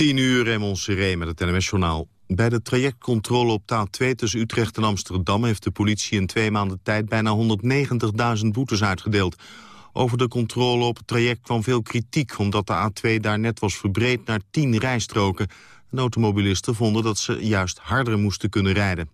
10 uur Raymond Seré met het NMS-journaal. Bij de trajectcontrole op taal 2 tussen Utrecht en Amsterdam... heeft de politie in twee maanden tijd bijna 190.000 boetes uitgedeeld. Over de controle op het traject kwam veel kritiek... omdat de A2 daar net was verbreed naar 10 rijstroken. De automobilisten vonden dat ze juist harder moesten kunnen rijden.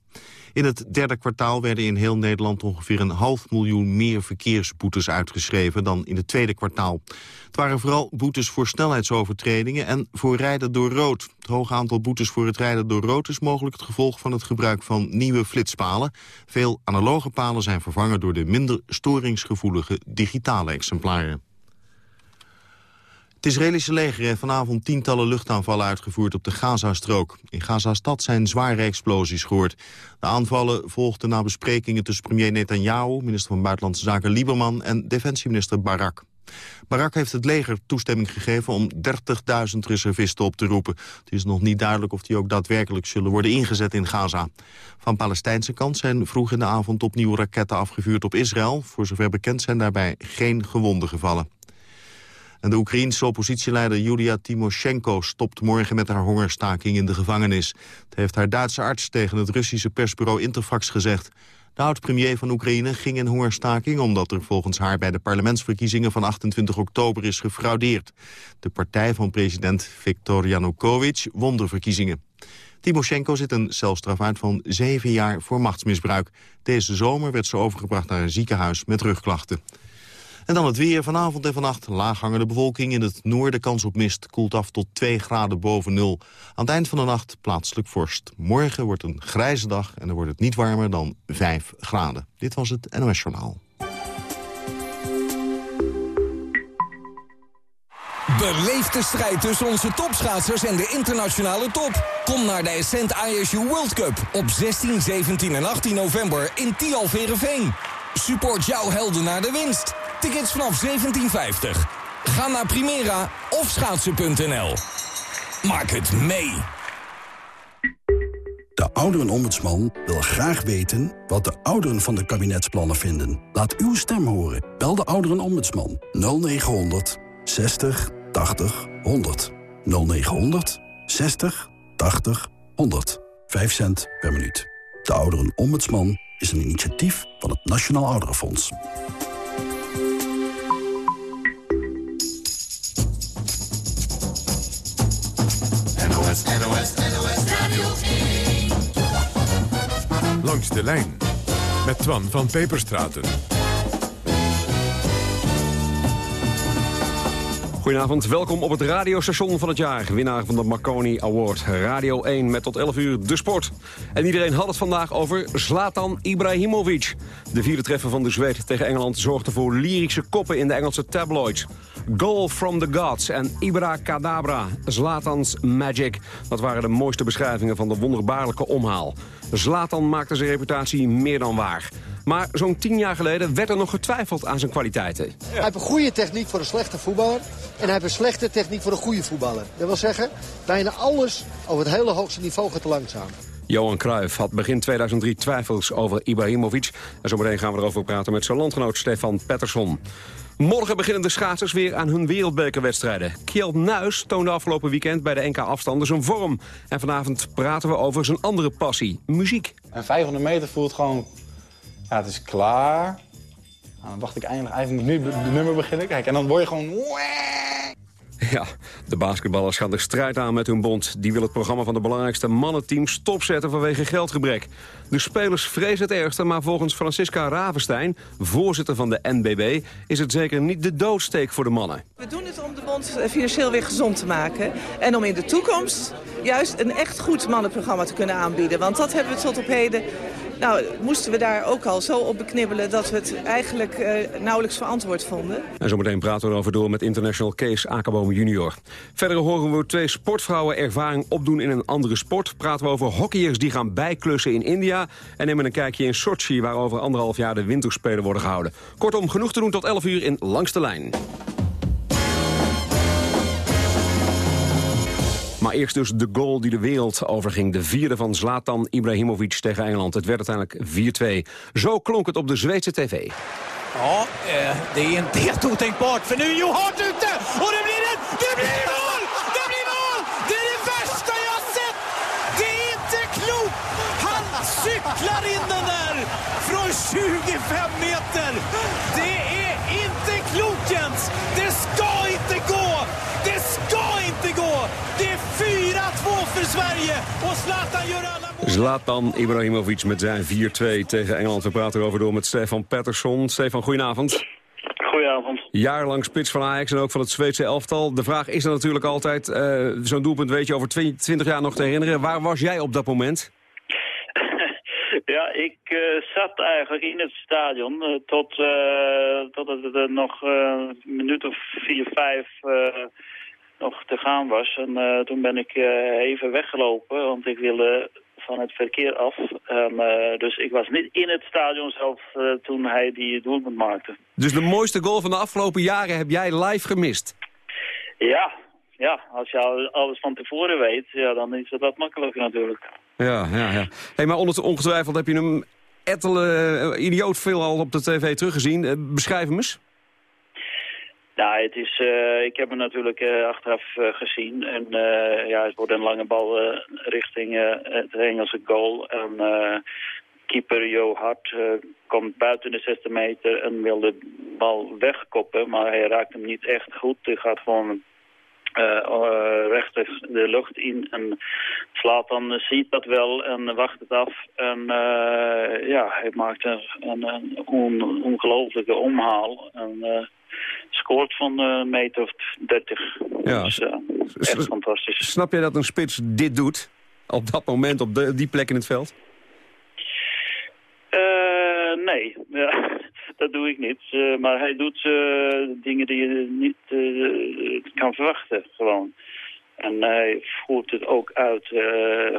In het derde kwartaal werden in heel Nederland ongeveer een half miljoen meer verkeersboetes uitgeschreven dan in het tweede kwartaal. Het waren vooral boetes voor snelheidsovertredingen en voor rijden door rood. Het hoge aantal boetes voor het rijden door rood is mogelijk het gevolg van het gebruik van nieuwe flitspalen. Veel analoge palen zijn vervangen door de minder storingsgevoelige digitale exemplaren. Het Israëlische leger heeft vanavond tientallen luchtaanvallen uitgevoerd op de Gazastrook. In Gazastad zijn zware explosies gehoord. De aanvallen volgden na besprekingen tussen premier Netanyahu, minister van Buitenlandse Zaken Lieberman en defensieminister Barak. Barak heeft het leger toestemming gegeven om 30.000 reservisten op te roepen. Het is nog niet duidelijk of die ook daadwerkelijk zullen worden ingezet in Gaza. Van Palestijnse kant zijn vroeg in de avond opnieuw raketten afgevuurd op Israël. Voor zover bekend zijn daarbij geen gewonden gevallen. En de Oekraïense oppositieleider Julia Timoshenko stopt morgen met haar hongerstaking in de gevangenis. Het heeft haar Duitse arts tegen het Russische persbureau Interfax gezegd. De oud-premier van Oekraïne ging in hongerstaking omdat er volgens haar bij de parlementsverkiezingen van 28 oktober is gefraudeerd. De partij van president Viktor Yanukovych won de verkiezingen. Timoshenko zit een celstraf uit van zeven jaar voor machtsmisbruik. Deze zomer werd ze overgebracht naar een ziekenhuis met rugklachten. En dan het weer. Vanavond en vannacht laaghangende bewolking. In het noorden kans op mist koelt af tot 2 graden boven nul. Aan het eind van de nacht plaatselijk vorst. Morgen wordt een grijze dag en dan wordt het niet warmer dan 5 graden. Dit was het NOS Journaal. Beleef de strijd tussen onze topschaatsers en de internationale top. Kom naar de Ascent ISU World Cup op 16, 17 en 18 november in Tialverenveen. Support jouw helden naar de winst. Tickets vanaf 1750. Ga naar Primera of schaatsen.nl. Maak het mee. De Ouderenombudsman wil graag weten wat de ouderen van de kabinetsplannen vinden. Laat uw stem horen. Bel de Ouderenombudsman 0900 60 80 100. 0900 60 80 100. 5 cent per minuut. De Ouderenombudsman is een initiatief van het Nationaal Ouderenfonds. Radio 1. Langs de lijn met Twan van Peperstraten. Goedenavond, welkom op het radiostation van het jaar. Winnaar van de Marconi Award. Radio 1 met tot 11 uur de sport. En iedereen had het vandaag over Zlatan Ibrahimovic. De vierde treffer van de Zweed tegen Engeland zorgde voor lyrische koppen in de Engelse tabloids. Goal from the Gods en Ibra Kadabra, Zlatans Magic. Dat waren de mooiste beschrijvingen van de wonderbaarlijke omhaal. Zlatan maakte zijn reputatie meer dan waar. Maar zo'n tien jaar geleden werd er nog getwijfeld aan zijn kwaliteiten. Hij heeft een goede techniek voor een slechte voetballer. En hij heeft een slechte techniek voor een goede voetballer. Dat wil zeggen, bijna alles over het hele hoogste niveau gaat te langzaam. Johan Cruijff had begin 2003 twijfels over Ibrahimovic. En zometeen gaan we erover praten met zijn landgenoot Stefan Pettersson. Morgen beginnen de schaatsers weer aan hun wereldbekerwedstrijden. Kjeld Nuis toonde afgelopen weekend bij de NK-afstanden zijn vorm. En vanavond praten we over zijn andere passie, muziek. En 500 meter voelt gewoon... Ja, het is klaar. Nou, dan wacht ik eindelijk. Eigenlijk moet nu de nummer beginnen. Kijk, en dan word je gewoon... Ja, de basketballers gaan de strijd aan met hun bond. Die wil het programma van de belangrijkste mannenteam stopzetten vanwege geldgebrek. De spelers vrezen het ergste, maar volgens Francisca Ravenstein, voorzitter van de NBB, is het zeker niet de doodsteek voor de mannen. We doen het om de bond financieel weer gezond te maken. En om in de toekomst juist een echt goed mannenprogramma te kunnen aanbieden. Want dat hebben we tot op heden nou, moesten we daar ook al zo op beknibbelen dat we het eigenlijk uh, nauwelijks verantwoord vonden. En zometeen praten we erover door met international Kees Akerboom junior. Verder horen we twee sportvrouwen ervaring opdoen in een andere sport. Praten we over hockeyers die gaan bijklussen in India. En nemen een kijkje in Sochi waar over anderhalf jaar de winterspelen worden gehouden. Kortom, genoeg te doen tot 11 uur in Langste Lijn. Eerst dus de goal die de wereld overging. De vierde van Zlatan Ibrahimovic tegen Engeland. Het werd uiteindelijk 4-2. Zo klonk het op de Zweedse tv. Ja, det är inte helt otänkbart nu är Hart ute mål! Zlatan Ibrahimovic met zijn 4-2 tegen Engeland. We praten erover door met Stefan Pettersson. Stefan, goedenavond. Goedenavond. Jaarlang spits van Ajax en ook van het Zweedse elftal. De vraag is er natuurlijk altijd, uh, zo'n doelpunt weet je over 20 jaar nog te herinneren. Waar was jij op dat moment? Ja, ik uh, zat eigenlijk in het stadion uh, tot, uh, tot het er nog een minuut of vier, vijf nog te gaan was. En toen ben ik even weggelopen, want ik wilde van het verkeer af. En, dus ik was niet in het stadion zelf toen hij die doelpunt maakte. Dus de mooiste goal van de afgelopen jaren heb jij live gemist? Ja, ja, als je alles van tevoren weet, ja, dan is het wat makkelijker natuurlijk. Ja, ja, ja. Hey, maar ongetwijfeld heb je hem ettelen, idioot veel al op de tv teruggezien. beschrijf hem eens. Ja, het is, uh, ik heb hem natuurlijk uh, achteraf uh, gezien. En ja, het wordt een lange bal richting het Engelse goal. En keeper Jo Hart komt buiten de 60 meter en wil de bal wegkoppen. Maar hij raakt hem niet echt goed. Hij gaat gewoon rechter de lucht in en slaat dan ziet dat wel en wacht het af. En ja, hij maakt een, een, on, ongelofelijke omhaal en scoort van een meter of 30. Ja, dus, echt fantastisch. Snap je dat een spits dit doet? Op dat moment, op de, die plek in het veld? nee, ja, dat doe ik niet. Uh, maar hij doet uh, dingen die je niet uh, kan verwachten, gewoon. En hij voert het ook uit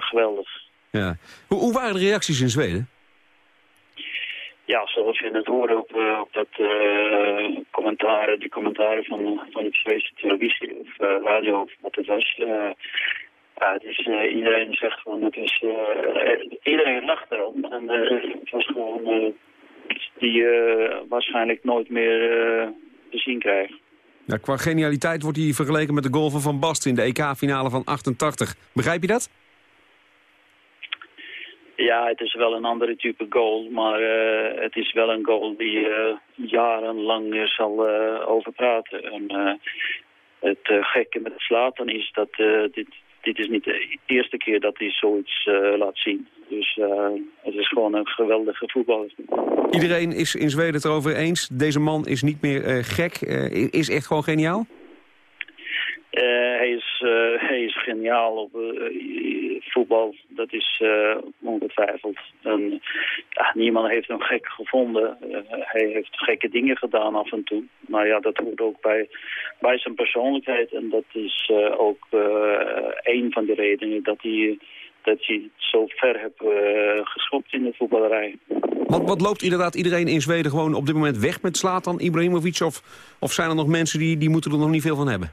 geweldig. Ja. Hoe, hoe, waren de reacties in Zweden? Ja, zoals je het hoorde op, op dat commentaren, die commentaren van, van de Zweedse televisie of radio of wat het was. ja, iedereen zegt gewoon, het is, iedereen lacht erom. En het was gewoon die uh, waarschijnlijk nooit meer uh, te zien krijgen. Ja, qua genialiteit wordt hij vergeleken met de goal van Van Basten in de EK-finale van 88. Begrijp je dat? Ja, het is wel een andere type goal, maar uh, het is wel een goal die uh, jarenlang zal uh, over praten. En, het gekke met het slaten is dat dit, dit is niet de eerste keer dat hij zoiets laat zien. Dus het is gewoon een geweldige voetballer. Iedereen is in Zweden het erover eens. Deze man is niet meer gek. Is echt gewoon geniaal? Uh, hij, is, hij is geniaal op voetbal. Dat is ongetwijfeld. En, niemand heeft hem gek gevonden. hij heeft gekke dingen gedaan af en toe. Maar ja, dat hoort ook bij, bij zijn persoonlijkheid. En dat is ook een van de redenen dat hij dat het zo ver hebt geschopt in de voetballerij. Wat, wat loopt inderdaad iedereen in Zweden gewoon op dit moment weg met Slatan Ibrahimovic? Of, of zijn er nog mensen die, die moeten er nog niet veel van hebben?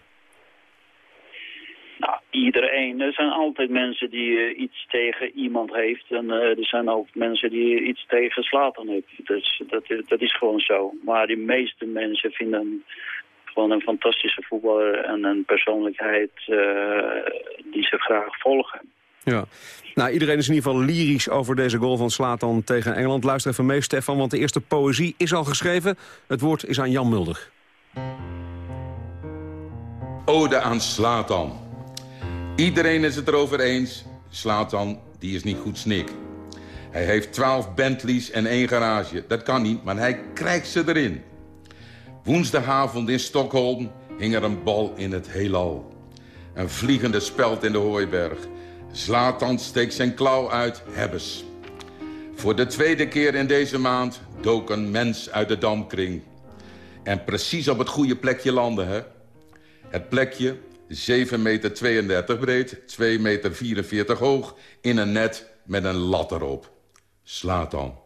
Iedereen. Er zijn altijd mensen die uh, iets tegen iemand heeft. En uh, er zijn ook mensen die iets tegen Slatan heeft. Dus dat, dat is gewoon zo. Maar de meeste mensen vinden hem gewoon een fantastische voetballer en een persoonlijkheid die ze graag volgen. Ja. Nou, iedereen is in ieder geval lyrisch over deze goal van Slatan tegen Engeland. Luister even mee, Stefan, want de eerste poëzie is al geschreven. Het woord is aan Jan Mulder. Ode aan Slatan. Iedereen is het erover eens. Slatan, die is niet goed snik. Hij heeft twaalf Bentleys en één garage. Dat kan niet, maar hij krijgt ze erin. Woensdagavond in Stockholm hing er een bal in het heelal. Een vliegende speld in de hooiberg. Zlatan steekt zijn klauw uit, hebbes. Voor de tweede keer in deze maand dook een mens uit de damkring. En precies op het goede plekje landen, hè? Het plekje, 7,32 meter breed, 2,44 meter hoog... in een net met een lat erop. Slatan.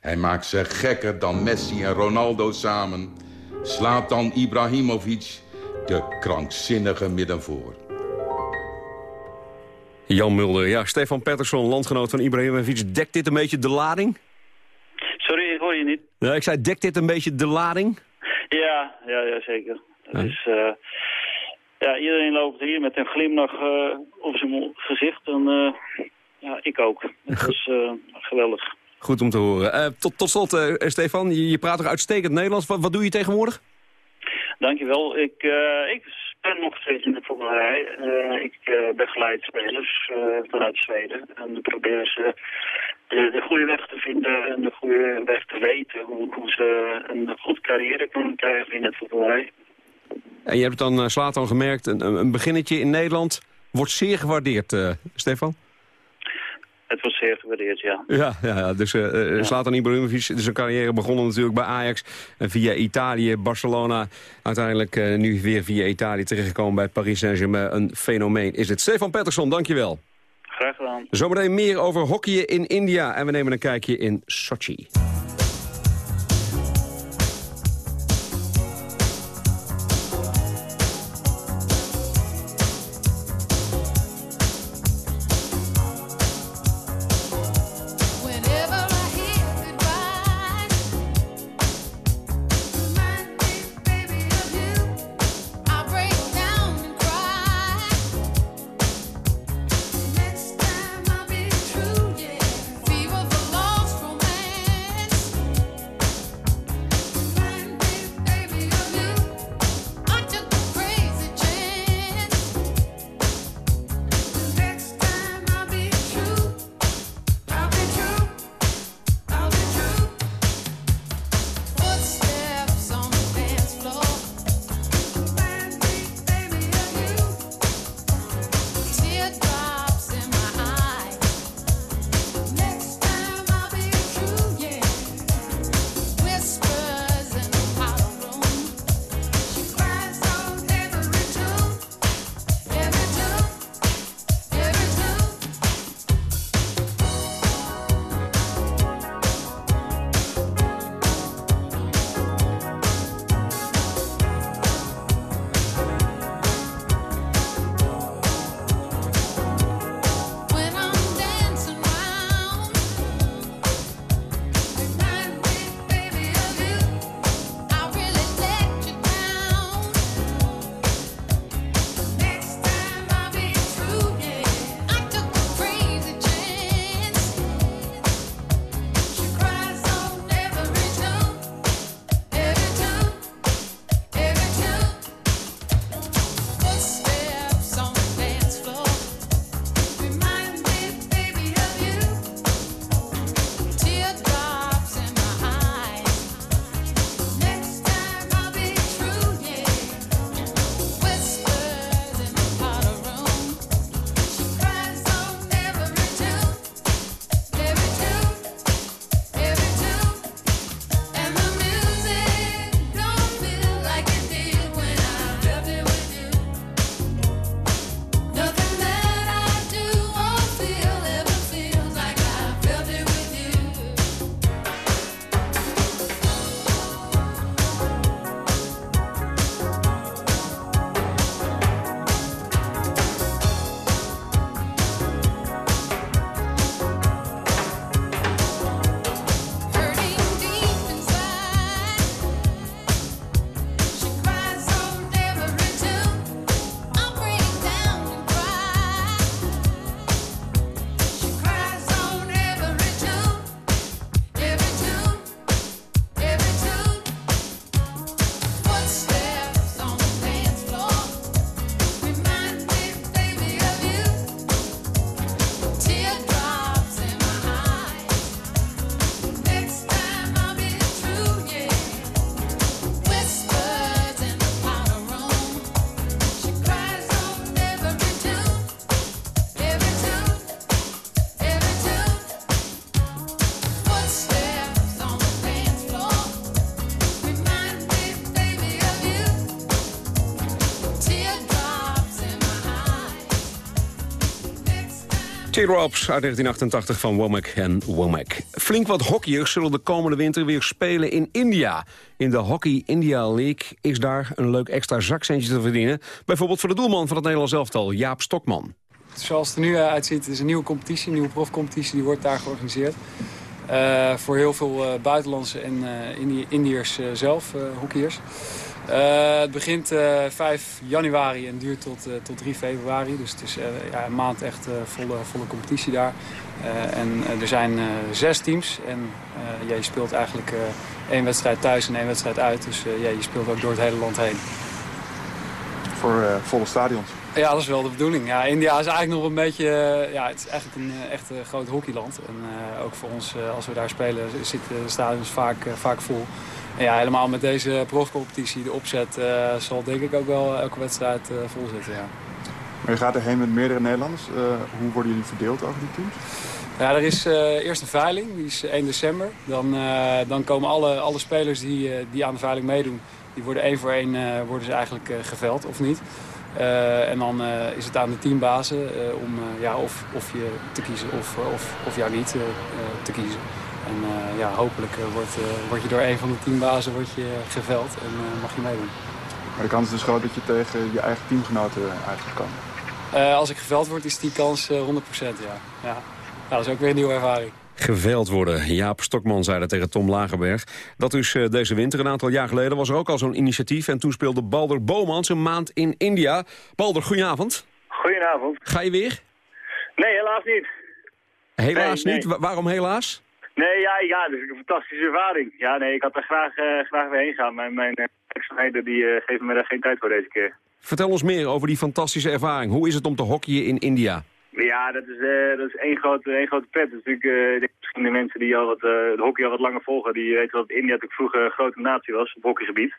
Hij maakt ze gekker dan Messi en Ronaldo samen. Slatan Ibrahimovic, de krankzinnige middenvoor. Jan Mulder, ja, Stefan Pettersson, landgenoot van Ibrahimovic. Dekt dit een beetje de lading? Sorry, ik hoor je niet. Ja, ik zei, dekt dit een beetje de lading? Ja, ja, ja zeker. Ja. Dus, uh, ja, iedereen loopt hier met een glimlach uh, op zijn gezicht. En uh, ja, ik ook. Het is geweldig. Goed om te horen. tot, tot slot, Stefan, je, je, praat toch uitstekend Nederlands. Wat, wat doe je tegenwoordig? Dankjewel. Ik, ik ben nog steeds in de voetballerij. Ik begeleid spelers vanuit Zweden. En dan proberen ze de, de, goede weg te vinden en de goede weg te weten. Hoe, hoe ze een goed carrière kunnen krijgen in het voetballerij. En je hebt dan, uh, Slatan, gemerkt, een, een beginnetje in Nederland wordt zeer gewaardeerd, Stefan? Het was zeer gewaardeerd, ja. Ja, ja, ja. dus uh, ja. Zlatan Ibrahimovic, zijn carrière begonnen natuurlijk bij Ajax. En via Italië, Barcelona. Uiteindelijk uh, nu weer via Italië terechtgekomen bij Paris Saint-Germain. Een fenomeen is het. Stefan Pettersson, dankjewel. Graag gedaan. Zometeen meer over hockeyen in India. En we nemen een kijkje in Sochi. Teardrops uit 1988 van Womack en Womack. Flink wat hockeyers zullen de komende winter weer spelen in India. In de Hockey India League is daar een leuk extra zakcentje te verdienen. Bijvoorbeeld voor de doelman van het Nederlands elftal, Jaap Stokman. Zoals het er nu uitziet, het is een nieuwe competitie, een nieuwe profcompetitie. Die wordt daar georganiseerd. Uh, voor heel veel uh, buitenlandse en uh, Indiërs zelf, hockeyers. Uh, het begint uh, 5 januari en duurt tot, uh, tot 3 februari. Dus het is ja, een maand echt volle, volle competitie daar. en er zijn zes teams. En ja, je speelt eigenlijk één wedstrijd thuis en één wedstrijd uit. Dus ja, je speelt ook door het hele land heen. voor volle stadions. Ja, dat is wel de bedoeling. Ja, India is eigenlijk nog een beetje... ja, het is eigenlijk een echt groot hockeyland. En ook voor ons, als we daar spelen, zitten de stadions vaak, vaak vol. En ja, helemaal met deze profcompetitie, de opzet, zal denk ik ook wel elke wedstrijd vol zitten, ja. Maar je gaat erheen met meerdere Nederlanders. hoe worden jullie verdeeld over die teams? Ja, er is uh, eerst een veiling, die is 1 december. Dan, uh, dan komen alle, alle spelers die, uh, die aan de veiling meedoen, die worden één voor één worden ze eigenlijk geveld, of niet. en dan is het aan de teambazen om ja, of, of je te kiezen of, of, of jou niet te kiezen. En ja, hopelijk wordt, word je door een van de teambazen wordt je geveld en mag je meedoen. Maar de kans is dus groot dat je tegen je eigen teamgenoten eigenlijk kan? als ik geveld word is die kans 100% ja. ja. Nou, dat is ook weer een nieuwe ervaring. Geveild worden. Jaap Stokman zei dat tegen Tom Lagerberg. Dat dus deze winter. Een aantal jaar geleden was er ook al zo'n initiatief. En toen speelde Balder Bomans een maand in India. Balder, goedenavond. Goedenavond. Ga je weer? Nee, helaas niet. Helaas niet? Waarom helaas? Nee, ja, ja, dat is een fantastische ervaring. Ja, nee, ik had er graag, uh, graag weer heen gaan. Mijn, mijn uh, die uh, geven me daar geen tijd voor deze keer. Vertel ons meer over die fantastische ervaring. Hoe is het om te hockeyen in India? Ja, dat is, uh, dat is één, grote, één grote pret. Is natuurlijk, misschien de mensen die al wat, de hockey al wat langer volgen, die weten dat India natuurlijk vroeger een grote natie was op hockeygebied.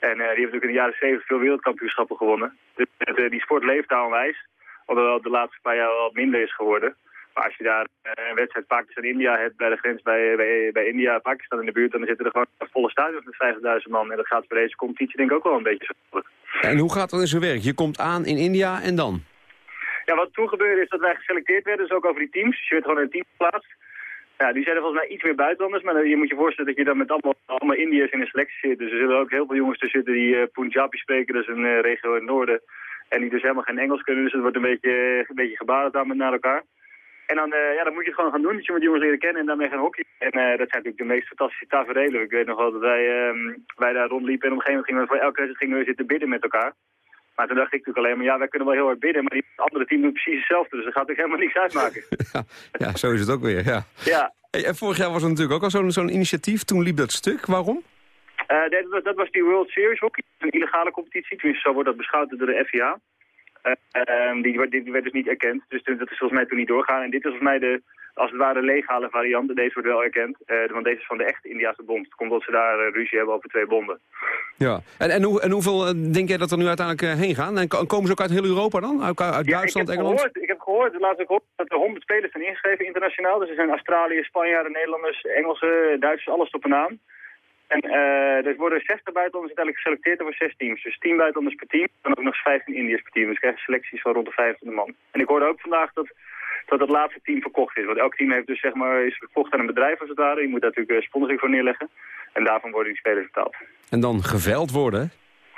En die heeft natuurlijk in de jaren 70 veel wereldkampioenschappen gewonnen. Dus die sport leeft daar onwijs, hoewel het de laatste paar jaar wat minder is geworden. Maar als je daar een wedstrijd Pakistan-India hebt bij de grens bij, bij, bij India-Pakistan in de buurt, dan zitten er gewoon volle stadions met 50.000 man. En dat gaat voor deze competitie denk ik ook wel een beetje zo. En hoe gaat dat in zijn werk? Je komt aan in India en dan? Ja, wat toen gebeurde is dat wij geselecteerd werden, dus ook over die teams. Dus je werd gewoon in een team geplaatst. Ja, die zijn er volgens mij iets meer buitenlanders, maar je moet je voorstellen dat je dan met allemaal, allemaal Indiërs in een selectie zit. Dus er zullen ook heel veel jongens tussen zitten die uh, Punjabi spreken, dus een uh, regio in het noorden. En die dus helemaal geen Engels kunnen, dus het wordt een beetje, een beetje gebarentaal met naar elkaar. En dan, uh, ja, dan moet je het gewoon gaan doen, dus je moet jongens leren kennen en daarmee gaan hockey. En dat zijn natuurlijk de meest fantastische tafereelen. Ik weet nog wel dat wij, ehm, wij daar rondliepen en op een gegeven moment gingen we voor elke wedstrijd gingen we zitten bidden met elkaar. Maar toen dacht ik natuurlijk alleen maar, ja, wij kunnen wel heel hard bidden, maar die andere team doet precies hetzelfde. Dus dat gaat ook helemaal niks uitmaken. ja, ja, zo is het ook weer, ja. ja. en vorig jaar was er natuurlijk ook al zo'n zo'n initiatief. Toen liep dat stuk. Waarom? Uh, dat, was, dat was die World Series hockey, een illegale competitie. Tenminste, zo wordt dat beschouwd door de FIA. Uh, die, die, werd dus niet erkend, dus dat is volgens mij toen niet doorgaan. En dit is volgens mij de, als het ware, legale variant. Deze wordt wel erkend, uh, want deze is van de echte Indiase bond. Het komt omdat ze daar uh, ruzie hebben over twee bonden. Ja, en, en, hoe, en hoeveel denk jij dat er nu uiteindelijk heen gaan? En komen ze ook uit heel Europa dan? Uit, uit ja, Duitsland, ik Engeland? Gehoord, ik heb gehoord, laatst ik gehoord dat er 100 spelers zijn ingeschreven internationaal. Dus er zijn Australiërs, Spanjaarden, Nederlanders, Engelsen, Duitsers, alles op een naam. En uh, er worden 60 buitenlanders uiteindelijk geselecteerd over zes teams. Dus 10 buitenlanders per team en ook nog eens 15 Indiërs per team. Dus krijg selecties van rond de 500 man. En ik hoorde ook vandaag dat, dat het laatste team verkocht is. Want elk team heeft dus, zeg maar, is verkocht aan een bedrijf als het ware. Je moet daar natuurlijk eh, sponsoring voor neerleggen. En daarvan worden die spelers betaald. En dan geveld worden,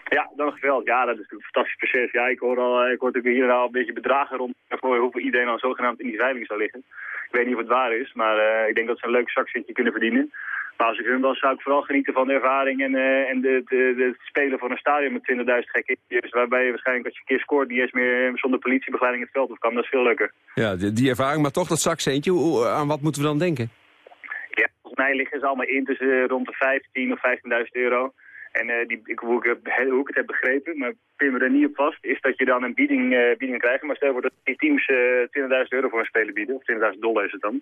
ja, dan geveld. Ja, dat is een fantastisch proces. Ja, ik hoor, al, ik hoor natuurlijk hier al een beetje bedragen rond voor hoeveel iedereen dan zogenaamd in die veiling zou liggen. Ik weet niet of het waar is, maar uh, ik denk dat ze een leuk zakcentje kunnen verdienen. Maar als ik hun was, zou ik vooral genieten van de ervaring en, uh, en de, de, de, het spelen van een stadion met 20.000 gekke dus Waarbij je waarschijnlijk als je een keer scoort niet eens meer zonder politiebegeleiding het veld op kan. Dat is veel leuker. Ja, die, die ervaring, maar toch dat zakcentje. Hoe, aan wat moeten we dan denken? Ja, volgens mij liggen ze allemaal in tussen rond de 15 of 15.000 euro. En uh, die, ik, hoe, ik, het heb begrepen, maar pin me er niet op vast, is dat je dan een bieding, uh, bieding krijgt. Maar stel voor dat die teams uh, 20.000 euro voor een speler bieden, of 20.000 dollar is het dan.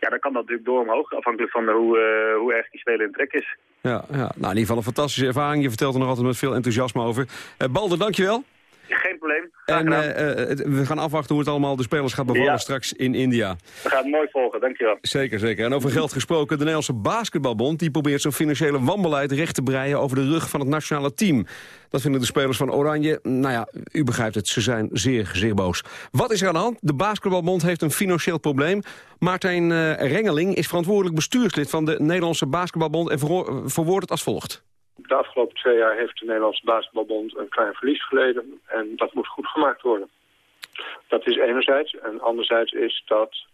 Ja, dan kan dat natuurlijk door omhoog, afhankelijk van hoe, hoe erg die speler in trek is. Ja, ja, nou in ieder geval een fantastische ervaring. Je vertelt er nog altijd met veel enthousiasme over. Balder, dankjewel. Geen probleem. En uh, we gaan afwachten hoe het allemaal de spelers gaat bevallen Ja. straks in India. We gaan het mooi volgen, dankjewel. Zeker, zeker. En over geld gesproken, de Nederlandse basketbalbond... die probeert zijn financiële wanbeleid recht te breien... over de rug van het nationale team. Dat vinden de spelers van Oranje. Nou ja, u begrijpt het, ze zijn zeer, zeer boos. Wat is er aan de hand? De basketbalbond heeft een financieel probleem. Martijn eh, Rengeling is verantwoordelijk bestuurslid... van de Nederlandse basketbalbond en verwo- verwoordt het als volgt. De afgelopen twee jaar heeft de Nederlandse Basketbalbond een klein verlies geleden. En dat moet goed gemaakt worden. Dat is enerzijds. En anderzijds is dat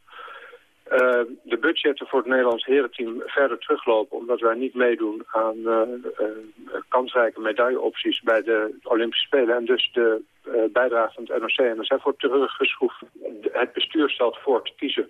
uh, de budgetten voor het Nederlands herenteam verder teruglopen... omdat wij niet meedoen aan uh, uh, kansrijke medailleopties bij de Olympische Spelen... en dus de bijdrage van het NOC-NSF wordt teruggeschroefd. Het bestuur stelt voor te kiezen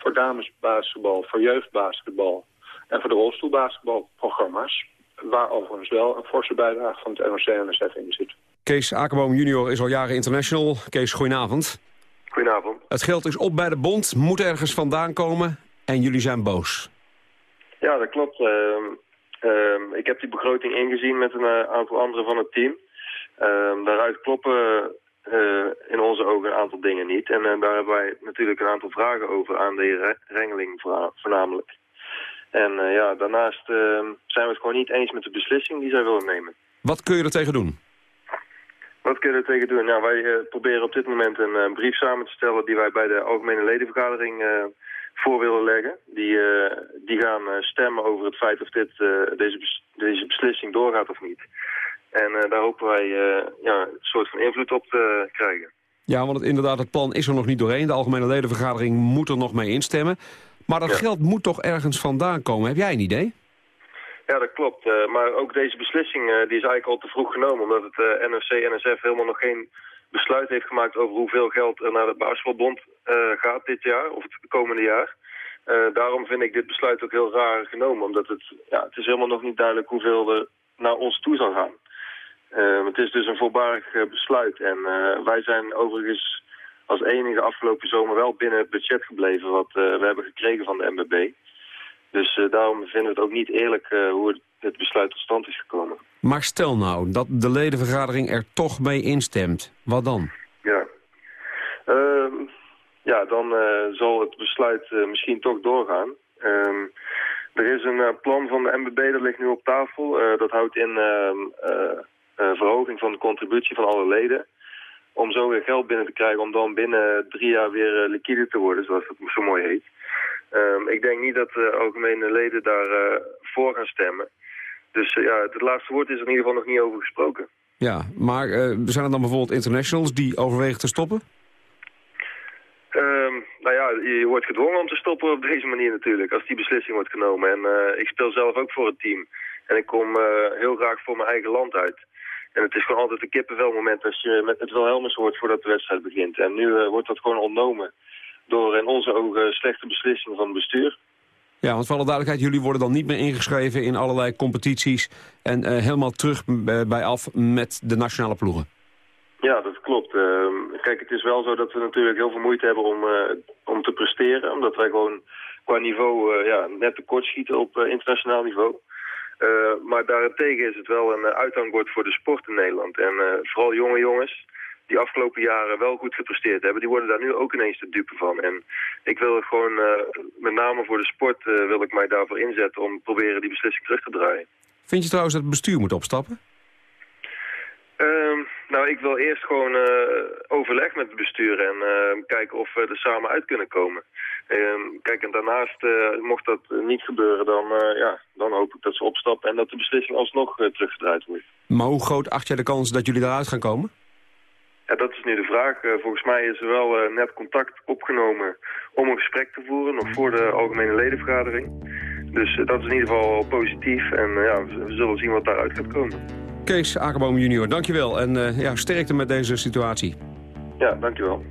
voor damesbasketbal, voor jeugdbasketbal... en voor de rolstoelbasketbalprogramma's waar overigens wel een forse bijdrage van het NOC-NSF in zit. Kees Akerboom junior is al jaren international. Kees, goedenavond. Goedenavond. Het geld is op bij de bond, moet ergens vandaan komen en jullie zijn boos. Ja, dat klopt. Ehm, ehm, ik heb die begroting ingezien met een eh, aantal anderen van het team. Ehm, daaruit kloppen eh, in onze ogen een aantal dingen niet. En eh, daar hebben wij natuurlijk een aantal vragen over aan de heer Rengeling voornamelijk. En ja, daarnaast zijn we het gewoon niet eens met de beslissing die zij willen nemen. Wat kun je er tegen doen? Wat kun je er tegen doen? Nou, wij proberen op dit moment een brief samen te stellen die wij bij de Algemene Ledenvergadering voor willen leggen. Die, die gaan stemmen over het feit of dit, deze, deze beslissing doorgaat of niet. En daar hopen wij ja, een soort van invloed op te krijgen. Ja, want het, inderdaad, het plan is er nog niet doorheen. De Algemene Ledenvergadering moet er nog mee instemmen. Maar dat geld moet toch ergens vandaan komen. Heb jij een idee? Ja, dat klopt. Uh, maar ook deze beslissing die is eigenlijk al te vroeg genomen. Omdat het NRC-NSF helemaal nog geen besluit heeft gemaakt over hoeveel geld er naar de basketbalbond gaat dit jaar. Of het komende jaar. daarom vind ik dit besluit ook heel raar genomen. Omdat het, ja, het is helemaal nog niet duidelijk hoeveel er naar ons toe zal gaan. Het is dus een voorbarig besluit. En wij zijn overigens als enige afgelopen zomer wel binnen het budget gebleven... wat we hebben gekregen van de MBB. Dus daarom vinden we het ook niet eerlijk hoe het besluit tot stand is gekomen. Maar stel nou dat de ledenvergadering er toch mee instemt. Wat dan? Ja, ehm, ja dan zal het besluit misschien toch doorgaan. Ehm, er is een plan van de MBB, dat ligt nu op tafel. dat houdt in ehm, eh, verhoging van de contributie van alle leden. Om zo weer geld binnen te krijgen om dan binnen drie jaar weer eh, liquide te worden, zoals het zo mooi heet. Um, ik denk niet dat de algemene leden daarvoor uh, voor gaan stemmen. Dus ja, het laatste woord is er in ieder geval nog niet over gesproken. Ja, maar zijn er dan bijvoorbeeld internationals die overwegen te stoppen? Um, nou ja, je wordt gedwongen om te stoppen op deze manier natuurlijk, als die beslissing wordt genomen. En ik speel zelf ook voor het team. En ik kom heel graag voor mijn eigen land uit. En het is gewoon altijd een kippenvelmoment als je met het Wilhelmus hoort voordat de wedstrijd begint. En nu uh, wordt dat gewoon ontnomen door in onze ogen slechte beslissingen van het bestuur. Ja, want voor alle duidelijkheid, jullie worden dan niet meer ingeschreven in allerlei competities... en uh, helemaal terug bij af met de nationale ploegen. Ja, dat klopt. Uh, kijk, het is wel zo dat we natuurlijk heel veel moeite hebben om, om te presteren. Omdat wij gewoon qua niveau ja, net tekort schieten op internationaal niveau. Uh, maar daarentegen is het wel een uh, uithangbord voor de sport in Nederland. En uh, vooral jonge jongens die afgelopen jaren wel goed gepresteerd hebben, die worden daar nu ook ineens de dupe van. En ik wil gewoon, met name voor de sport, wil ik mij daarvoor inzetten om proberen die beslissing terug te draaien. Vind je trouwens dat het bestuur moet opstappen? Ehm, nou, ik wil eerst gewoon overleg met het bestuur en kijken of we er samen uit kunnen komen. Ehm, kijk, en daarnaast, uh, mocht dat niet gebeuren, dan, uh, ja, dan hoop ik dat ze opstappen en dat de beslissing alsnog teruggedraaid wordt. Maar hoe groot acht jij de kans dat jullie daaruit gaan komen? Ja, dat is nu de vraag. volgens mij is er wel net contact opgenomen om een gesprek te voeren, nog voor de algemene ledenvergadering. Dus dat is in ieder geval positief en ja, we zullen zien wat daaruit gaat komen. Kees Akerboom junior, dankjewel en ja, sterkte met deze situatie. Ja, dankjewel.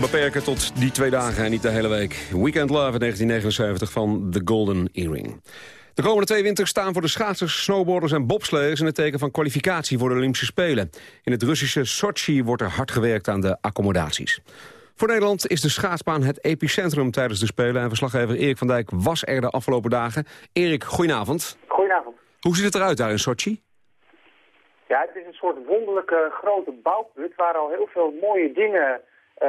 Beperken tot die twee dagen en niet de hele week? Weekend Love in 1979 van The Golden Earring. De komende twee winters staan voor de schaatsers, snowboarders en bobsleiers... in het teken van kwalificatie voor de Olympische Spelen. In het Russische Sochi wordt er hard gewerkt aan de accommodaties. Voor Nederland is de schaatsbaan het epicentrum tijdens de Spelen... en verslaggever Erik van Dijk was er de afgelopen dagen. Erik, goedenavond. Goedenavond. Hoe ziet het eruit daar in Sochi? Ja, het is een soort wonderlijke grote bouwput waar al heel veel mooie dingen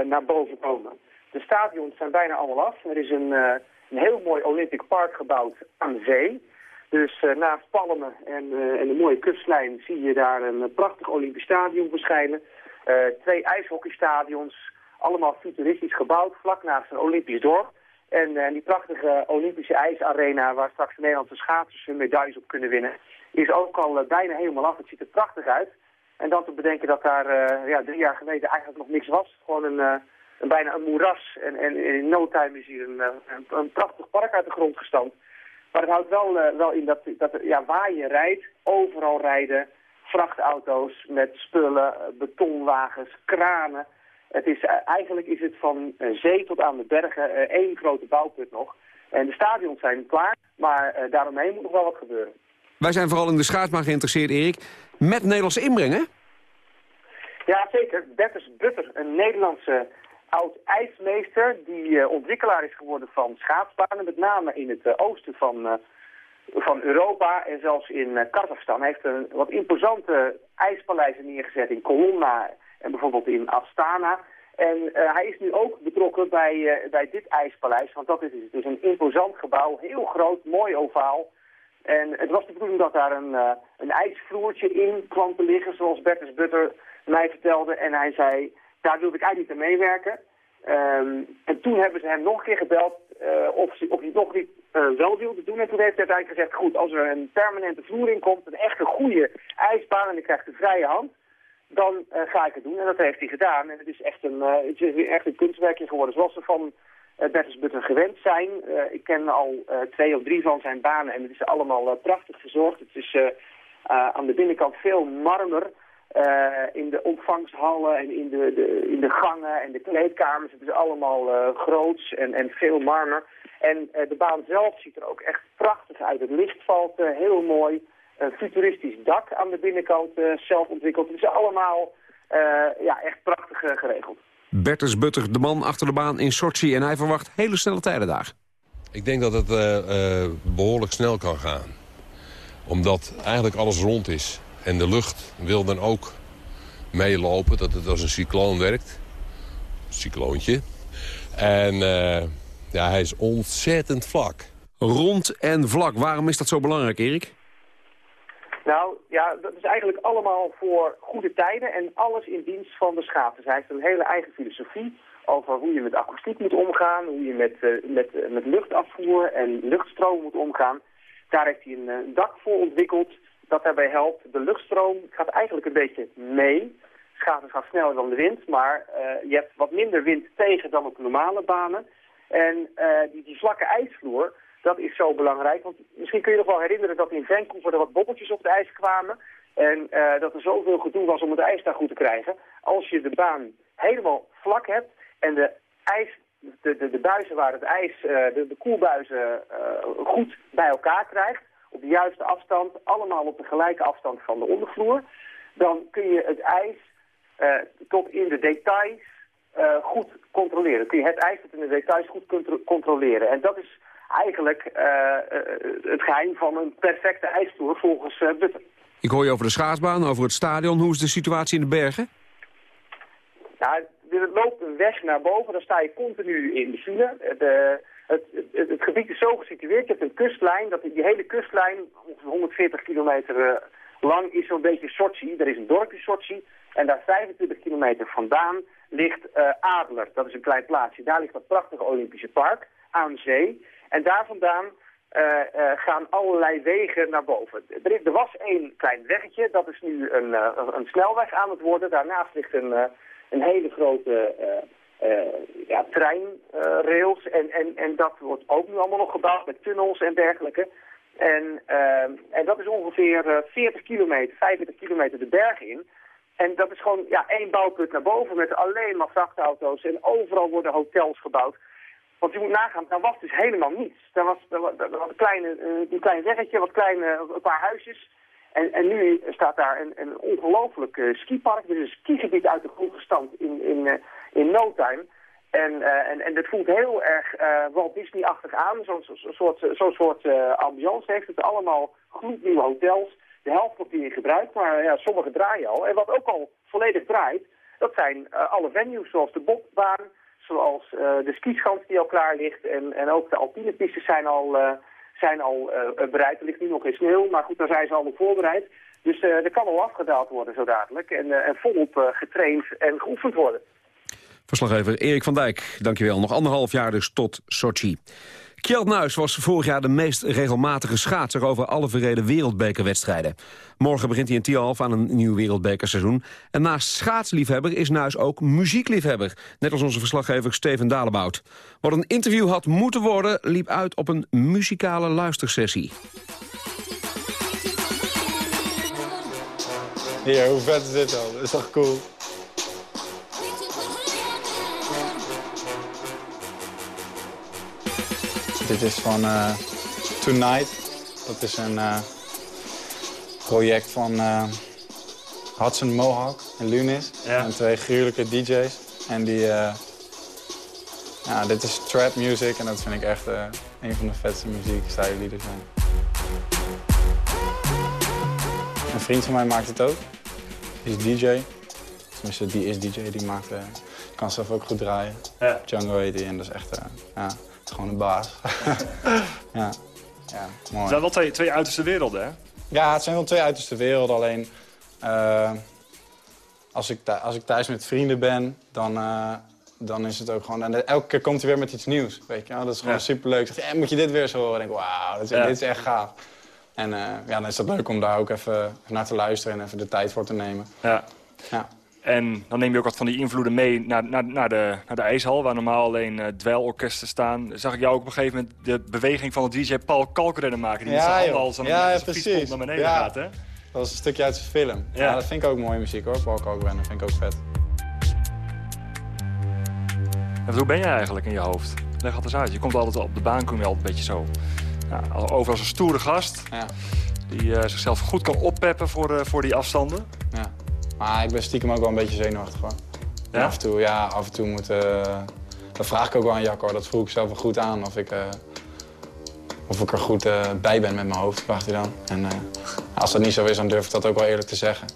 naar boven komen. De stadions zijn bijna allemaal af. Er is een, eh, een heel mooi Olympic Park gebouwd aan de zee. Dus eh, naast Palmen en, eh, en de mooie kustlijn zie je daar een eh, prachtig Olympisch stadion verschijnen. Eh, twee ijshockeystadions, allemaal futuristisch gebouwd, vlak naast een Olympisch dorp. En eh, die prachtige Olympische ijsarena waar straks de Nederlandse schaatsers hun medailles op kunnen winnen, is ook al eh, bijna helemaal af. Het ziet er prachtig uit. En dan te bedenken dat daar eh, ja, drie jaar geleden eigenlijk nog niks was. Gewoon een, eh, een bijna een moeras. En, en in no time is hier een, eh, een, een prachtig park uit de grond gestampt. Maar het houdt wel, wel in dat, dat ja, waar je rijdt, overal rijden vrachtauto's met spullen, betonwagens, kranen. Het is, eigenlijk is het van zee tot aan de bergen één grote bouwput nog. En de stadions zijn klaar, maar daaromheen moet nog wel wat gebeuren. Wij zijn vooral in de schaatsbaan geïnteresseerd, Erik. Met Nederlandse inbreng, hè? Ja, zeker. Bertus Butter, een Nederlandse oud-ijsmeester... die eh, ontwikkelaar is geworden van schaatsbanen, met name in het eh, oosten van, eh, van Europa en zelfs in Kazachstan. Hij heeft een wat imposante ijspaleizen neergezet in Kolomna en bijvoorbeeld in Astana. En hij is nu ook betrokken bij, bij dit ijspaleis, want dat is het. Is een imposant gebouw, heel groot, mooi ovaal... En het was de bedoeling dat daar een, uh, een ijsvloertje in kwam te liggen, zoals Bertus Butter mij vertelde. En hij zei, daar wilde ik eigenlijk niet aan meewerken. Um, en toen hebben ze hem nog een keer gebeld uh, of, of hij nog niet uh, wel wilde doen. En toen heeft hij uiteindelijk gezegd, goed, als er een permanente vloer in komt, een echte goede ijsbaan en ik krijg de vrije hand, dan ga ik het doen. En dat heeft hij gedaan. En het is echt een, het is echt een kunstwerkje geworden, zoals ze van uh, Bertus Butter gewend zijn. Uh, ik ken al uh, twee of drie van zijn banen en het is allemaal prachtig verzorgd. Het is aan de binnenkant veel marmer in de ontvangsthallen en in de, de, in de gangen en de kleedkamers. Het is allemaal groots en, en veel marmer. En de baan zelf ziet er ook echt prachtig uit. Het licht valt heel mooi. Een futuristisch dak aan de binnenkant zelf ontwikkeld. Het is allemaal ja, echt prachtig geregeld. Bertus Butter, de man achter de baan in Sochi. En hij verwacht hele snelle tijden daar. Ik denk dat het uh, uh, behoorlijk snel kan gaan. Omdat eigenlijk alles rond is. En de lucht wil dan ook meelopen, dat het als een cycloon werkt. Cycloontje. En eh, ja, hij is ontzettend vlak. Rond en vlak. Waarom is dat zo belangrijk, Erik? Nou ja, dat is eigenlijk allemaal voor goede tijden en alles in dienst van de schaatsers. Hij heeft een hele eigen filosofie over hoe je met akoestiek moet omgaan, hoe je met, eh, met, eh, met luchtafvoer en luchtstroom moet omgaan. Daar heeft hij een, eh, dak voor ontwikkeld dat daarbij helpt. De luchtstroom gaat eigenlijk een beetje mee. Schaatsers gaan sneller dan de wind, maar je hebt wat minder wind tegen dan op normale banen. En die, die vlakke ijsvloer, dat is zo belangrijk. Want misschien kun je nog wel herinneren dat in Vancouver er wat bobbeltjes op het ijs kwamen. En eh, dat er zoveel gedoe was om het ijs daar goed te krijgen. Als je de baan helemaal vlak hebt en de ijs, de, de, de buizen waar het ijs, eh, de, de koelbuizen eh, goed bij elkaar krijgt, op de juiste afstand, allemaal op de gelijke afstand van de ondervloer, dan kun je het ijs tot in de details goed controleren. Kun je het ijs tot in de details goed contro- controleren. En dat is eigenlijk eh, eh, het geheim van een perfecte ijstoer volgens eh Butter. Ik hoor je over de schaatsbaan, over het stadion. Hoe is de situatie in de bergen? Nou, er loopt een weg naar boven, dan sta je continu in de file. De, het, het, het gebied is zo gesitueerd, je hebt een kustlijn, dat die hele kustlijn, ongeveer 140 kilometer lang, is zo'n beetje Sochi. Er is een dorpje Sochi en daar 25 kilometer vandaan ligt eh, Adler. Dat is een klein plaatsje. Daar ligt dat prachtige Olympische park aan zee. En daar vandaan eh, eh, gaan allerlei wegen naar boven. Er, was één klein weggetje, dat is nu een, eh, een snelweg aan het worden. Daarnaast ligt een, een hele grote ja, treinrails. en, en, en dat wordt ook nu allemaal nog gebouwd met tunnels en dergelijke. En, en dat is ongeveer eh, 40 kilometer, 45 kilometer de berg in. En dat is gewoon ja, één bouwput naar boven met alleen maar vrachtauto's. En overal worden hotels gebouwd. Want je moet nagaan, daar was dus helemaal niets. Daar was, was, een, kleine, eh, een klein weggetje, wat kleine, een paar huisjes. En, en nu staat daar een, een ongelooflijk eh, skipark. Dus een skigebied uit de grond gestampt in, in, eh, in. En, eh, en, en dat voelt heel erg eh, Walt Disney-achtig aan. Zo'n zo, zo soort, soort eh, ambiance heeft het. Allemaal gloednieuwe hotels. De helft wordt niet in gebruik, maar ja, sommige draaien al. En wat ook al volledig draait, dat zijn eh, alle venues zoals de bobbaan, zoals eh, de skischans die al klaar ligt. En, en ook de alpine pistes zijn al, eh, zijn al eh, bereid. Er ligt nu nog geen sneeuw, maar goed, daar zijn ze al op voorbereid. Dus er kan al afgedaald worden zo dadelijk. En, en volop getraind en geoefend worden. Verslaggever Erik van Dijk, dankjewel. Nog anderhalf jaar dus tot Sochi. Kjeld Nuis was vorig jaar de meest regelmatige schaatser over alle verreden wereldbekerwedstrijden. Morgen begint hij in Tialf aan een nieuw wereldbekerseizoen. En naast schaatsliefhebber is Nuis ook muziekliefhebber. Net als onze verslaggever Steven Dalebout. Wat een interview had moeten worden, liep uit op een muzikale luistersessie. Hier, hoe vet is dit dan? Is toch cool? Dit is van eh, Tonight. Dat is een eh, project van eh, Hudson Mohawk en Lunis. En twee gruwelijke DJ's. En die... ja, dit is trap music en dat vind ik echt een van de vetste muziekstijlen die er zijn. Een vriend van mij maakt het ook. Die is DJ. Tenminste, die is DJ. Die maakt, kan zelf ook goed draaien. Ja. Django heet hij en dat is echt ja, is gewoon een baas. ja. ja, mooi. Het zijn wel twee, twee uiterste werelden, hè? Ja, het zijn wel twee uiterste werelden. Alleen eh, als, ik als ik thuis met vrienden ben, dan, eh, dan is het ook gewoon... En elke keer komt hij weer met iets nieuws. Weet je? Dat is gewoon Ja. superleuk. Zegt, hij, "Eh, moet je dit weer eens horen? En ik denk, wauw, dit, Ja. dit is echt gaaf. En eh, ja, dan is het leuk om daar ook even naar te luisteren en even de tijd voor te nemen. Ja. Ja. En dan neem je ook wat van die invloeden mee naar, naar, naar, de, naar de ijshal... waar normaal alleen eh dweilorkesten staan. Zag ik jou ook op een gegeven moment de beweging van de DJ Paul Kalkredder maken... die met zijn handen joh. al zo'n ja, ja, precies. naar beneden Ja. gaat, hè? Dat was een stukje uit zijn film. Ja. Ja. dat vind ik ook mooie muziek hoor. Paul Kalkbrenner vind ik ook vet. En hoe ben jij eigenlijk in je hoofd? Leg het eens uit. Je komt altijd op de baan, kom je altijd een beetje zo... Nou, over als een stoere gast. Ja. Die eh, zichzelf goed kan oppeppen voor, eh, voor die afstanden. Ja. Maar ik ben stiekem ook wel een beetje zenuwachtig hoor. En Ja? Af en toe, ja, af en toe moet... eh, dat vraag ik ook wel aan Jacco. Dat vroeg ik zelf wel goed aan. Of ik, eh, of ik er goed eh, bij ben met mijn hoofd, vraagt hij dan. En als dat niet zo is, dan durf ik dat ook wel eerlijk te zeggen.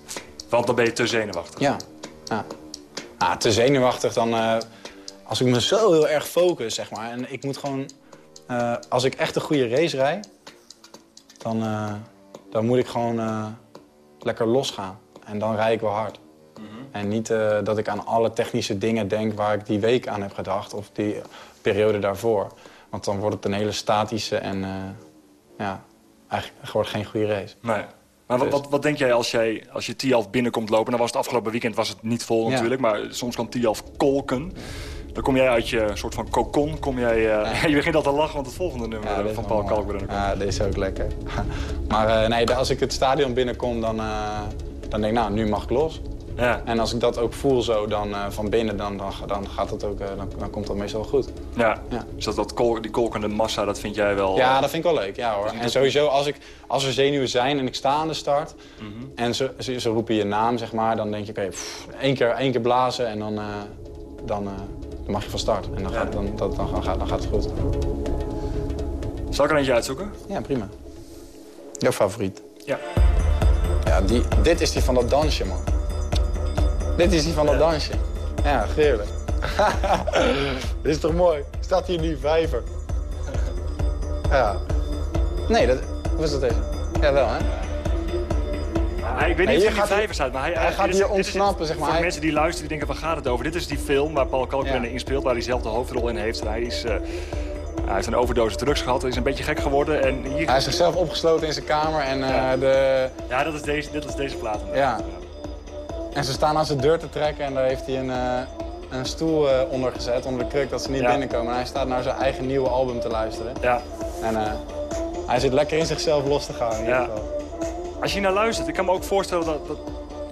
Want dan ben je te zenuwachtig. Ja. ja. Ah, te zenuwachtig dan... als ik me zo heel erg focus, zeg maar. En ik moet gewoon... als ik echt een goede race rijd... Dan, dan moet ik gewoon lekker losgaan. En dan rijd ik wel hard. En niet eh, dat ik aan alle technische dingen denk waar ik die week aan heb gedacht. Of die periode daarvoor. Want dan wordt het een hele statische en... eh, ja, eigenlijk wordt het geen goede race. Nee. Maar wat, Dus- wat, wat denk jij als, jij als je Tialf binnenkomt lopen? Dan was het afgelopen weekend was het niet vol Ja. natuurlijk, maar soms kan Tialf kolken. Dan kom jij uit je soort van kokon, kom jij, eh, je begint al te lachen, want het volgende nummer Ja, van Paul. Kalkbrenner komt. Ja, deze is ook lekker. maar nee, als ik het stadion binnenkom, dan, dan denk ik, nou, nu mag ik los. Ja. En als ik dat ook voel zo dan, eh, van binnen, dan, dan, dan, gaat het ook, eh, dan, dan komt dat meestal wel goed. Ja. Ja. Dus dat, dat kol, die kolkende massa, dat vind jij wel... Ja, dat vind ik wel leuk, ja hoor. En sowieso, als, ik, als er zenuwen zijn en ik sta aan de start... Mhm. en ze, ze, ze roepen je naam, zeg maar, dan denk je, oké, één, keer, één keer blazen en dan, dan, eh, dan mag je van start. En dan, gaat, dan, dat, dan, gaat, dan gaat het goed. Zal ik er eentje uitzoeken? Ja, prima. Jouw favoriet? Ja. Ja, die, dit is die van dat dansje, man. Dit is die van dat dansje. Ja, gruwelijk. dit is toch mooi? Staat hier nu vijver? Ja. Nee, dat, wat is dat deze? Ja, wel, hè? Hij, ik weet niet hier of hij in gaat die hij- vijver staat, maar hij, hij gaat is- hier is- ontsnappen, zeg maar. Voor Hij- mensen die luisteren, die denken, waar gaat het over? Dit is die film waar Paul Kalkbrenner in speelt, waar hij zelf de hoofdrol in heeft. En hij, is, eh, hij heeft een overdosis drugs gehad, hij is een beetje gek geworden. En hier... Hij is zichzelf opgesloten in zijn kamer en eh, de... Ja, dat is deze, dit is deze plaat. Ja. En ze staan aan zijn deur te trekken en daar heeft hij een, eh, een stoel eh, onder gezet, onder de kruk, dat ze niet Ja. binnenkomen. En hij staat naar zijn eigen nieuwe album te luisteren. Ja. En hij zit lekker in zichzelf los te gaan in ieder Ja. geval. Als je naar luistert, ik kan me ook voorstellen dat... dat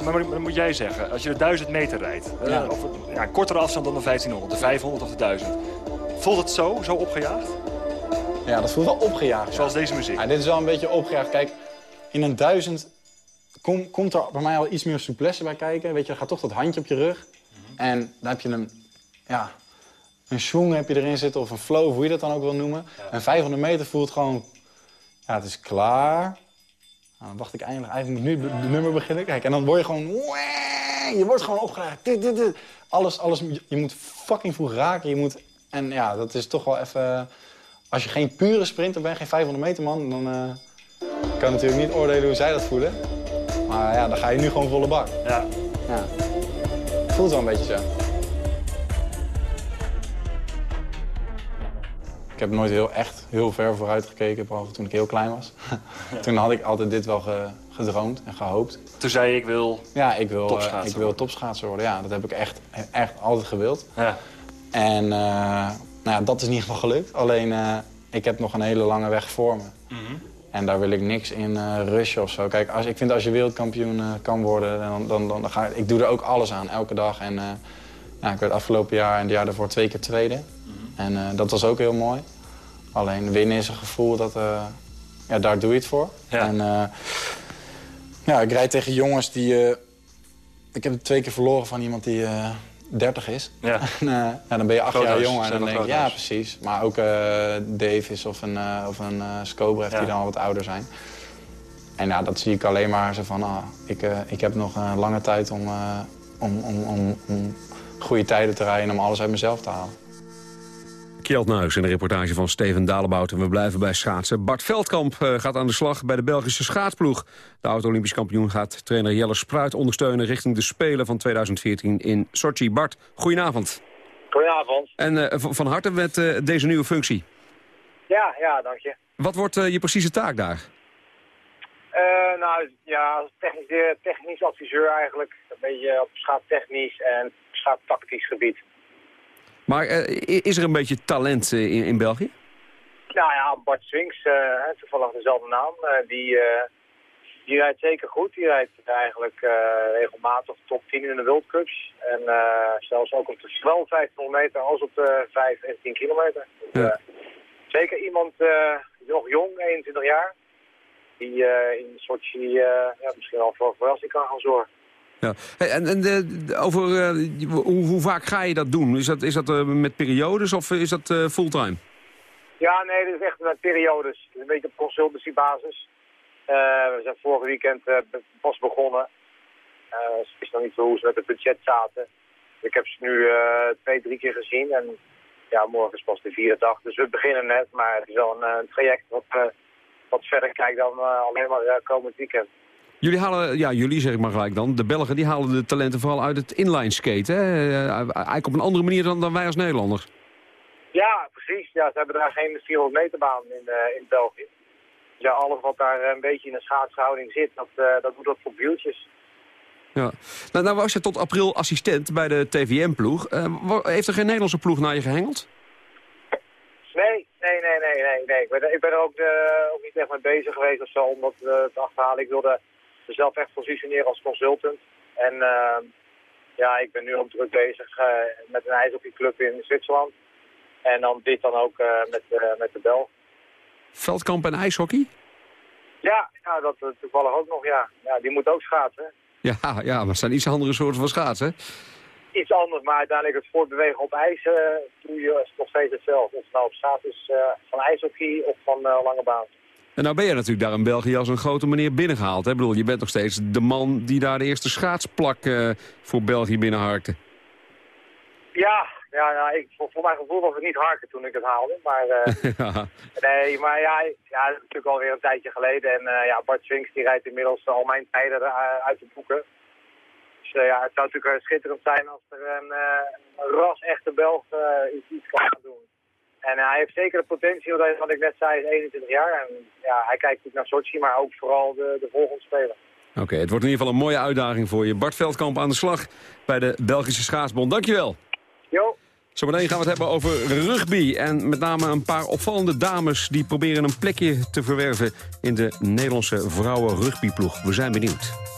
maar dat moet jij zeggen. Als je de 1000 meter rijdt, Ja. of ja, een kortere afstand dan de 1500, de 500 of de 1000. Voelt het zo, zo opgejaagd? Ja, dat voelt wel opgejaagd. ja. Zoals deze muziek. Ja, dit is wel een beetje opgejaagd. Kijk, in een duizend kom- komt er bij mij al iets meer souplesse bij kijken. Weet je, er gaat toch dat handje op je rug. En dan heb je een, ja, een schwung heb je erin zitten, of een flow, hoe je dat dan ook wil noemen. En 500 meter voelt gewoon, ja, het is klaar. Nou, dan wacht ik eindelijk, eigenlijk moet nu het nummer beginnen. Kijk, en dan word je gewoon, je wordt gewoon dit. Alles, alles, je moet fucking vroeg raken. Je moet, en ja, dat is toch wel even... Als je geen pure sprinter bent, geen 500 meter man, dan eh, kan je natuurlijk niet oordelen hoe zij dat voelen. Maar ja, dan ga je nu gewoon volle bak. Ja. ja. Voelt wel een beetje zo. Ik heb nooit heel echt heel ver vooruit gekeken, behalve toen ik heel klein was. toen had ik altijd dit wel ge- gedroomd en gehoopt. Toen zei je, ik wil Ja, ik wil, eh, topschaatser ik wil topschaatser worden. Ja, dat heb ik echt, echt altijd gewild. Ja. En eh, nou ja, dat is in ieder geval gelukt. Alleen, eh, ik heb nog een hele lange weg voor me. Mhm. En daar wil ik niks in eh rushen of zo. Kijk, als, ik vind als je wereldkampioen kan worden, dan, dan, dan, ga ik... Ik doe er ook alles aan, elke dag. En ja, ik werd afgelopen jaar en het jaar daarvoor twee keer tweede. En eh, dat was ook heel mooi. Alleen winnen is een gevoel, dat, ja, daar doe je het voor. En ja, ik rijd tegen jongens die... ik heb twee keer verloren van iemand die 30 is. Ja. En, eh, ja, dan ben je acht jaar jonger. En dan denk ik, ja, precies. Maar ook eh Davis of een, eh of een Ja. die dan al wat ouder zijn. En ja, dat zie ik alleen maar zo van, ah, ik, ik heb nog een lange tijd om, om, om, om, om goede tijden te rijden en om alles uit mezelf te halen. Kjeld Nuis in een reportage van Steven Dalebout. En we blijven bij schaatsen. Bart Veldkamp eh, gaat aan de slag bij de Belgische schaatsploeg. De oud-Olympisch kampioen gaat trainer Jelle Spruit ondersteunen... richting de Spelen van 2014 in Sochi. Bart, goedenavond. Goedenavond. En eh, van harte met eh, deze nieuwe functie. Ja, ja, dank je. Wat wordt je precieze taak daar? Nou, ja, technisch, technisch adviseur eigenlijk. Een beetje op schaattechnisch en schaattactisch gebied. Maar eh, is er een beetje talent eh, in, in België? Nou ja, Bart Swings, eh, toevallig dezelfde naam, die, die rijdt zeker goed. Die rijdt eigenlijk regelmatig top 10 in de World Cups. En zelfs ook op de zowel 1500 meter als op de 5 en 10 kilometer. Dus, zeker iemand nog jong, 21 jaar. Die in Sochi eh, ja, misschien wel voor verrassing kan gaan zorgen. Ja. En over, eh, hoe, hoe vaak ga je dat doen? Is dat, is dat eh, met periodes of is dat eh, fulltime? Ja, nee, dit is echt een periodes. Het is een beetje op consultancybasis. We zijn vorig weekend pas begonnen. Dus ik wist nog niet zo hoe ze met het budget zaten. Ik heb ze nu twee, drie keer gezien. En ja, morgen is pas de vierde dag. Dus we beginnen net. Maar het is wel een, traject wat, wat verder kijkt dan alleen maar komend weekend. Jullie halen, ja, jullie zeg ik maar gelijk dan, de Belgen die halen de talenten vooral uit het inline skaten. Hè? Eh, eigenlijk op een andere manier dan, dan wij als Nederlanders. Ja, precies. Ja, ze hebben daar geen 400 meter baan in, eh, in België. Dus ja, alles wat daar eh, een beetje in een schaatshouding zit, dat, eh, dat doet dat voor wieltjes. Ja. Nou, nou was je tot april assistent bij de TVM-ploeg. Eh, heeft er geen Nederlandse ploeg naar je gehengeld? Nee, nee, nee, nee, nee. nee. Ik, ben, er- ik ben er ook, eh, ook niet echt mee bezig geweest of zo om dat eh, te achterhalen. Ik wilde mezelf echt positioneren als consultant. En eh, ja, ik ben nu ook druk bezig eh, met een ijshockeyclub in Zwitserland. En dan dit dan ook eh, met, met de Bel. Veldkamp en ijshockey? Ja, ja, dat eh, toevallig ook nog, ja. ja. Die moet ook schaatsen. Ja, ja, maar het zijn iets andere soorten van schaatsen. Iets anders, maar uiteindelijk het voortbewegen op ijs doe je nog steeds hetzelfde. Of het nou op straat is van ijshockey of van lange baan. En nou ben je natuurlijk daar in België als een grote meneer binnengehaald. Hè? Ik bedoel, je bent nog steeds de man die daar de eerste schaatsplak eh, voor België binnenharkte. Ja, ja, ja ik, voor, voor mijn gevoel was het niet harken toen ik het haalde. Maar eh, ja. nee, maar ja, ja, dat is natuurlijk alweer een tijdje geleden. En eh, ja, Bart Swinks die rijdt inmiddels al mijn tijden uit de boeken. Dus ja, het zou natuurlijk schitterend zijn als er een, een ras-echte Belg iets, iets kan gaan doen. En hij heeft zeker de potentie, wat, wat ik net zei, is 21 jaar. En ja, hij kijkt natuurlijk naar Sochi, maar ook vooral de, de volgende speler. Oké, het wordt in ieder geval een mooie uitdaging voor je. Bart Veldkamp aan de slag bij de Belgische Schaatsbond. Dankjewel. Jo. Zometeen gaan we het hebben over rugby. En met name een paar opvallende dames die proberen een plekje te verwerven in de Nederlandse vrouwen rugbyploeg. We zijn benieuwd.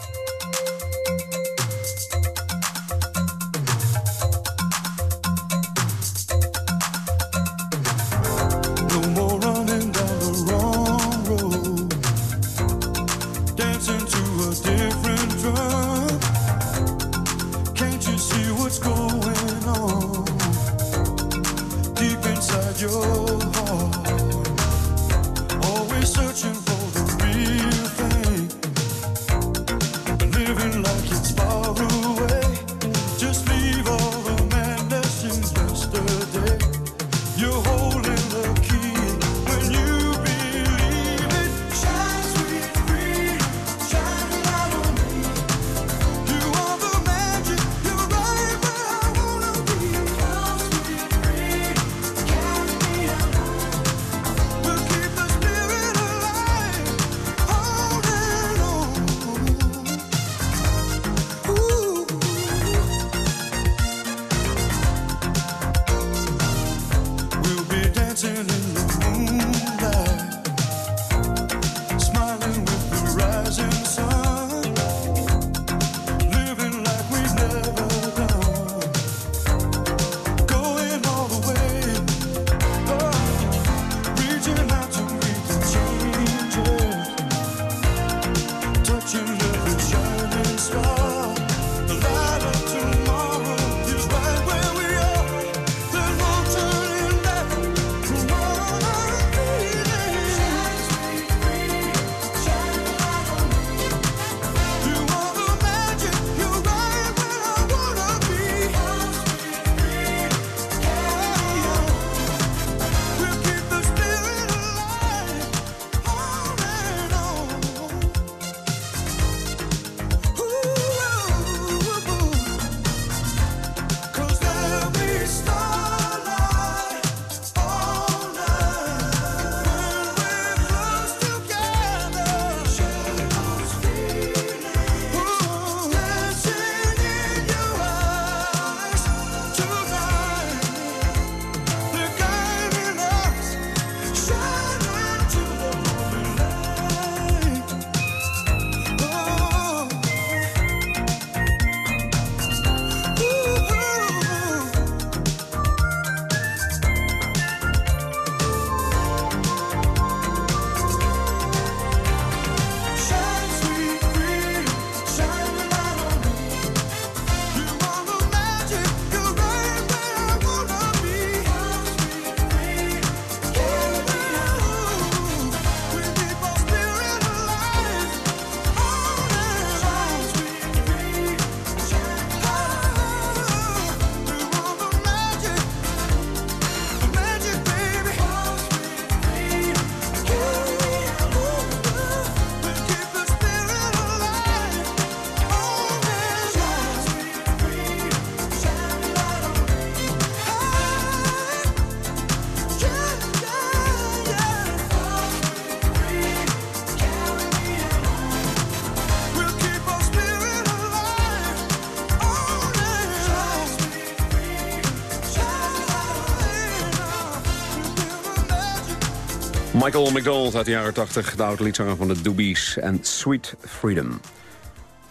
Michael McDonald uit de jaren 80, de oude liedzanger van de Doobies en Sweet Freedom.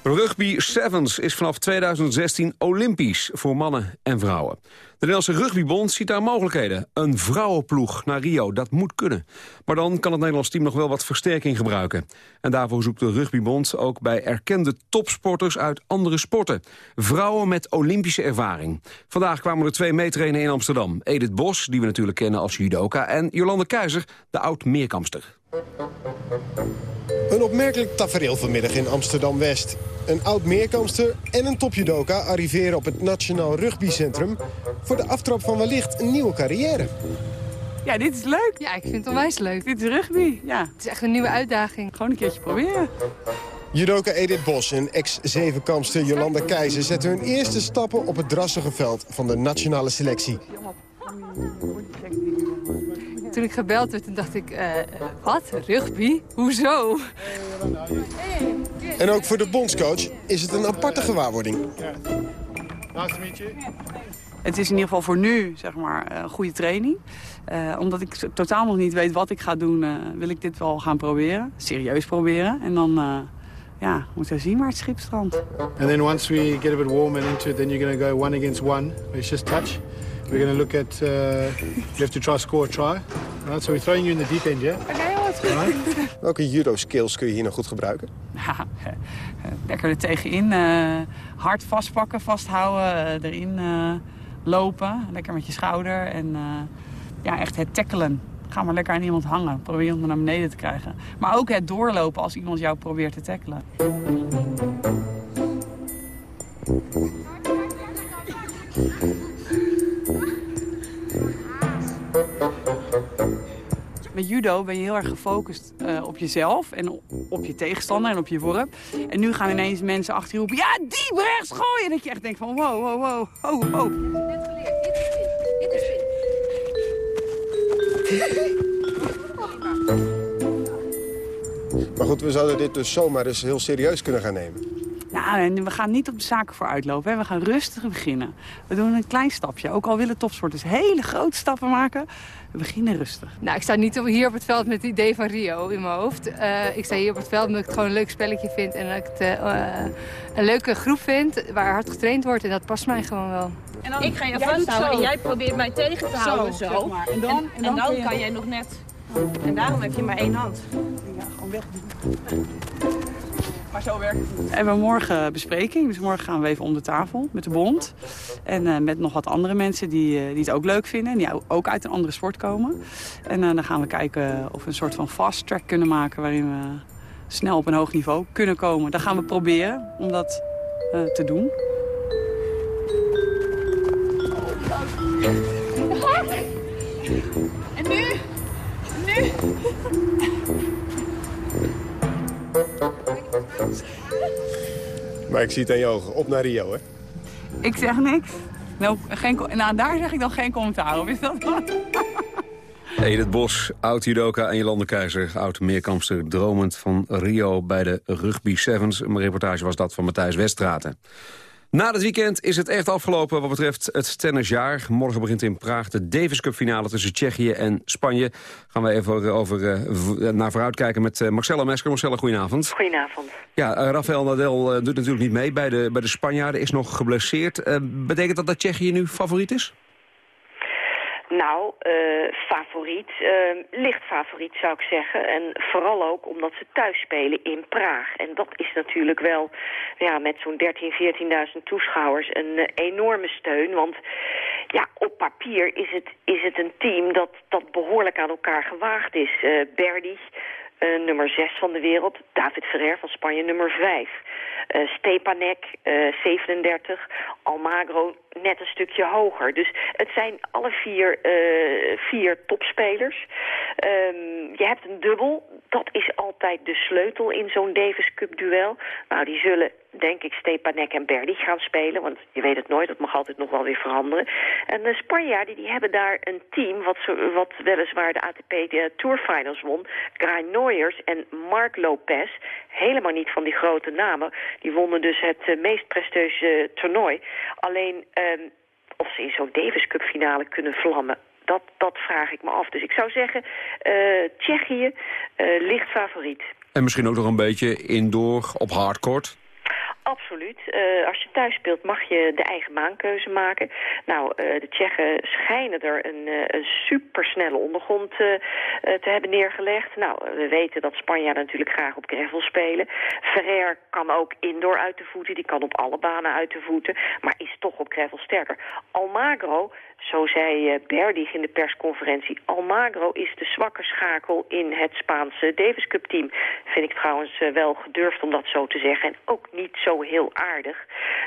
Rugby Sevens is vanaf 2016 olympisch voor mannen en vrouwen. De Nederlandse Rugbybond ziet daar mogelijkheden. Een vrouwenploeg naar Rio, dat moet kunnen. Maar dan kan het Nederlands team nog wel wat versterking gebruiken. En daarvoor zoekt de Rugbybond ook bij erkende topsporters uit andere sporten. Vrouwen met Olympische ervaring. Vandaag kwamen er twee meetrainen in Amsterdam. Edith Bos, die we natuurlijk kennen als judoka... en Jolande Keizer, de oud-meerkamster. Een opmerkelijk tafereel vanmiddag in Amsterdam-West. Een oud-meerkamster en een topjudoka arriveren op het Nationaal Rugbycentrum... voor de aftrap van wellicht een nieuwe carrière. Ja, dit is leuk. Ja, ik vind het onwijs leuk. Dit is rugby, ja. Het is echt een nieuwe uitdaging. Gewoon een keertje proberen. Judoka Edith Bos en ex-zevenkamster Jolanda Keizer... zetten hun eerste stappen op het drassige veld van de nationale selectie. Toen ik gebeld werd, toen dacht ik, eh, wat? Rugby? Hoezo? En ook voor de bondscoach is het een aparte gewaarwording. Het is in ieder geval voor nu zeg maar, een goede training. Eh, omdat ik totaal nog niet weet wat ik ga doen, eh, wil ik dit wel gaan proberen. Serieus proberen. En dan uh, ja, moeten we zien waar het schip strandt. And then once we get a bit warmer into it, then you're going to go one against one. It's just touch. We're going to look at, uh, you have to try score try. Right, so we're throwing you in the deep end, yeah? Oké, okay, wat goed. Welke judo-skills kun je hier nog goed gebruiken? Ja, lekker er tegenin. Uh, hard vastpakken, vasthouden, uh, erin uh, lopen. Lekker met je schouder. En ja, echt het tackelen. Ga maar lekker aan iemand hangen. Probeer iemand naar beneden te krijgen. Maar ook het doorlopen als iemand jou probeert te tackelen. Met judo ben je heel erg gefocust uh, op jezelf en op je tegenstander en op je worp. En nu gaan ineens mensen achter je roepen, ja, diep rechts gooien. Dat je echt denkt van, wow, wow, wow, oh, oh. Net geleerd, dit is fit, dit is fit. Maar goed, we zouden dit dus zomaar eens heel serieus kunnen gaan nemen. Nou, en we gaan niet op de zaken vooruit lopen. Hè. We gaan rustig beginnen. We doen een klein stapje. Ook al willen topsporters hele grote stappen maken. We beginnen rustig. Nou, ik sta niet hier op het veld met het idee van Rio in mijn hoofd. Uh, ik sta hier op het veld omdat ik het gewoon een leuk spelletje vind. En dat ik het uh, een leuke groep vind waar hard getraind wordt. En dat past mij gewoon wel. En dan, ik ga je vasthouden en jij probeert mij tegen te houden zo. Zeg maar. En dan, en, en dan, en dan kan, kan jij nog net... En daarom heb je maar één hand. Ja, gewoon weg. Maar zo werkt het niet. En we hebben morgen bespreking. Dus morgen gaan we even om de tafel met de bond. En uh, met nog wat andere mensen die, uh, die het ook leuk vinden. En die ook uit een andere sport komen. En uh, dan gaan we kijken of we een soort van fast track kunnen maken... waarin we snel op een hoog niveau kunnen komen. Dan gaan we proberen om dat te doen. En nu? Nu? Maar ik zie het aan je ogen. Op naar Rio, hè? Ik zeg niks. Nou, geen, nou daar zeg ik dan geen commentaar op. Is dat wat? Edith Bos, oud-judoka en Jolande Keizer, oud-meerkampster... dromend van Rio bij de Rugby Sevens. Een reportage was dat van Matthijs Westraten. Na het weekend is het echt afgelopen wat betreft het tennisjaar. Morgen begint in Praag de Davis Cup finale tussen Tsjechië en Spanje. Gaan we even over, uh, naar vooruit kijken met uh, Marcella Mesker. Marcella, goedenavond. Goedenavond. Ja, uh, Rafael Nadal doet natuurlijk niet mee bij de, bij de Spanjaarden, is nog geblesseerd. betekent dat dat Tsjechië nu favoriet is? Nou, uh, favoriet, uh, licht favoriet zou ik zeggen. En vooral ook omdat ze thuis spelen in Praag. En dat is natuurlijk wel ja, met zo'n 13.000, 14.000 toeschouwers een uh, enorme steun. Want ja, op papier is het, is het een team dat, dat behoorlijk aan elkaar gewaagd is. Berdy, nummer 6 van de wereld. David Ferrer van Spanje, nummer 5. Uh, Stepanek, uh, 37. Almagro net een stukje hoger. Dus het zijn alle vier, uh, vier topspelers. Um, je hebt een dubbel. Dat is altijd de sleutel in zo'n Davis Cup duel. Nou, die zullen denk ik Stepanek en Berdy gaan spelen. Want je weet het nooit, dat mag altijd nog wel weer veranderen. En de Spanjaarden die hebben daar een team... wat, wat weliswaar de ATP de Tour Finals won. Grijn Noyers en Mark Lopez. Helemaal niet van die grote namen. Die wonnen dus het uh, meest prestigieuze toernooi. Alleen... Um, of ze in zo'n Davis Cup finale kunnen vlammen, Dat, dat vraag ik me af. Dus ik zou zeggen, eh, Tsjechië eh, ligt favoriet. En misschien ook nog een beetje indoor op hardcourt. Absoluut. Eh, als je thuis speelt mag je de eigen baankeuze maken. Nou, eh, de Tsjechen schijnen er een, eh, een supersnelle ondergrond te hebben neergelegd. Nou, we weten dat Spanjaarden natuurlijk graag op gravel spelen. Ferrer kan ook indoor uit de voeten. Die kan op alle banen uit de voeten. Maar is toch op gravel sterker. Almagro zo zei eh, Berdig in de persconferentie. Almagro is de zwakke schakel in het Spaanse Davis Cup team. Vind ik trouwens eh, wel gedurfd om dat zo te zeggen. En ook niet zo heel aardig.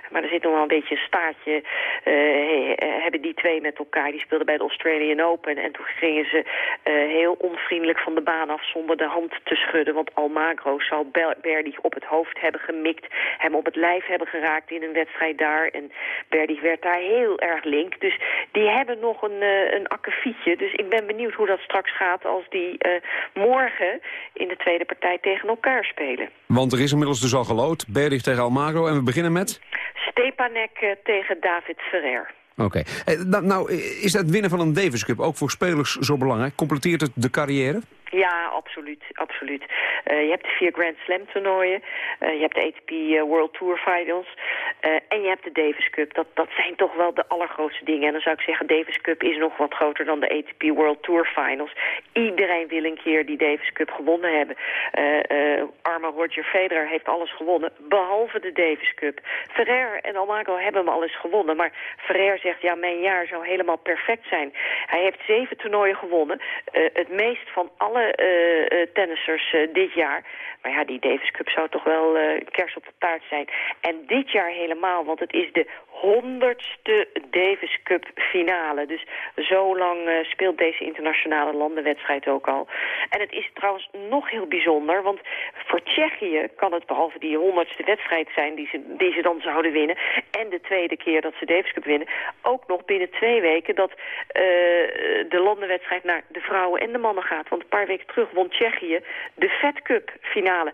Maar er zit nog wel een beetje een staartje. eh, hebben die twee met elkaar. Die speelden bij de Australian Open. En toen gingen ze heel onvriendelijk van de baan af zonder de hand te schudden. Want Almagro zou Berdig op het hoofd hebben gemikt. Hem op het lijf hebben geraakt in een wedstrijd daar. En Berdig werd daar heel erg link. Dus die hebben nog een, eh, een akkefietje. Dus ik ben benieuwd hoe dat straks gaat als die eh, morgen in de tweede partij tegen elkaar spelen. Want er is inmiddels dus al gelood. Berdig tegen Almagro. En we beginnen met... Stepanek eh, tegen David Ferrer. Oké. Eh, nou, nou, is het winnen van een Davis Cup ook voor spelers zo belangrijk? Completeert het de carrière? Ja, absoluut. absoluut. Je hebt de vier Grand Slam toernooien. je hebt de ATP World Tour Finals. Eh, en je hebt de Davis Cup. Dat, dat zijn toch wel de allergrootste dingen. En dan zou ik zeggen, Davis Cup is nog wat groter dan de ATP World Tour Finals. Iedereen wil een keer die Davis Cup gewonnen hebben. Eh, eh, arme Roger Federer heeft alles gewonnen, behalve de Davis Cup. Ferrer en Almagro hebben hem alles gewonnen. Maar Ferrer zegt, ja, mijn jaar zou helemaal perfect zijn. Hij heeft zeven toernooien gewonnen. het meest van alle eh, tennissers dit jaar. Maar ja, die Davis Cup zou toch wel kers op de taart zijn. En dit jaar helemaal, want het is de honderdste Davis Cup finale. Dus zo lang eh, speelt deze internationale landenwedstrijd ook al. En het is trouwens nog heel bijzonder, want voor Tsjechië kan het behalve die honderdste wedstrijd zijn die ze, die ze dan zouden winnen... en de tweede keer dat ze Davis Cup winnen... ook nog binnen twee weken dat eh, de landenwedstrijd naar de vrouwen en de mannen gaat. Want een paar weken terug won Tsjechië de Fed Cup finale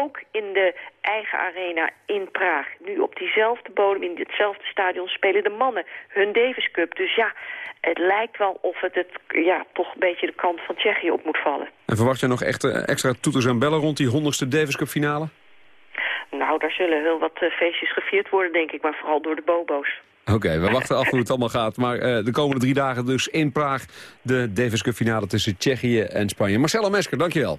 ook in de eigen arena in Praag. Nu op diezelfde bodem, in ditzelfde stadion, spelen de mannen hun Davis Cup. Dus ja, het lijkt wel of het, het ja, toch een beetje de kant van Tsjechië op moet vallen. En verwacht je nog echt extra toeters en bellen rond die honderdste Davis Cup finale? Nou, daar zullen heel wat eh, feestjes gevierd worden, denk ik. Maar vooral door de bobo's. Oké, we wachten af hoe het allemaal gaat. Maar eh, de komende drie dagen dus in Praag de Davis Cup finale tussen Tsjechië en Spanje. Marcelo Mesker, dankjewel.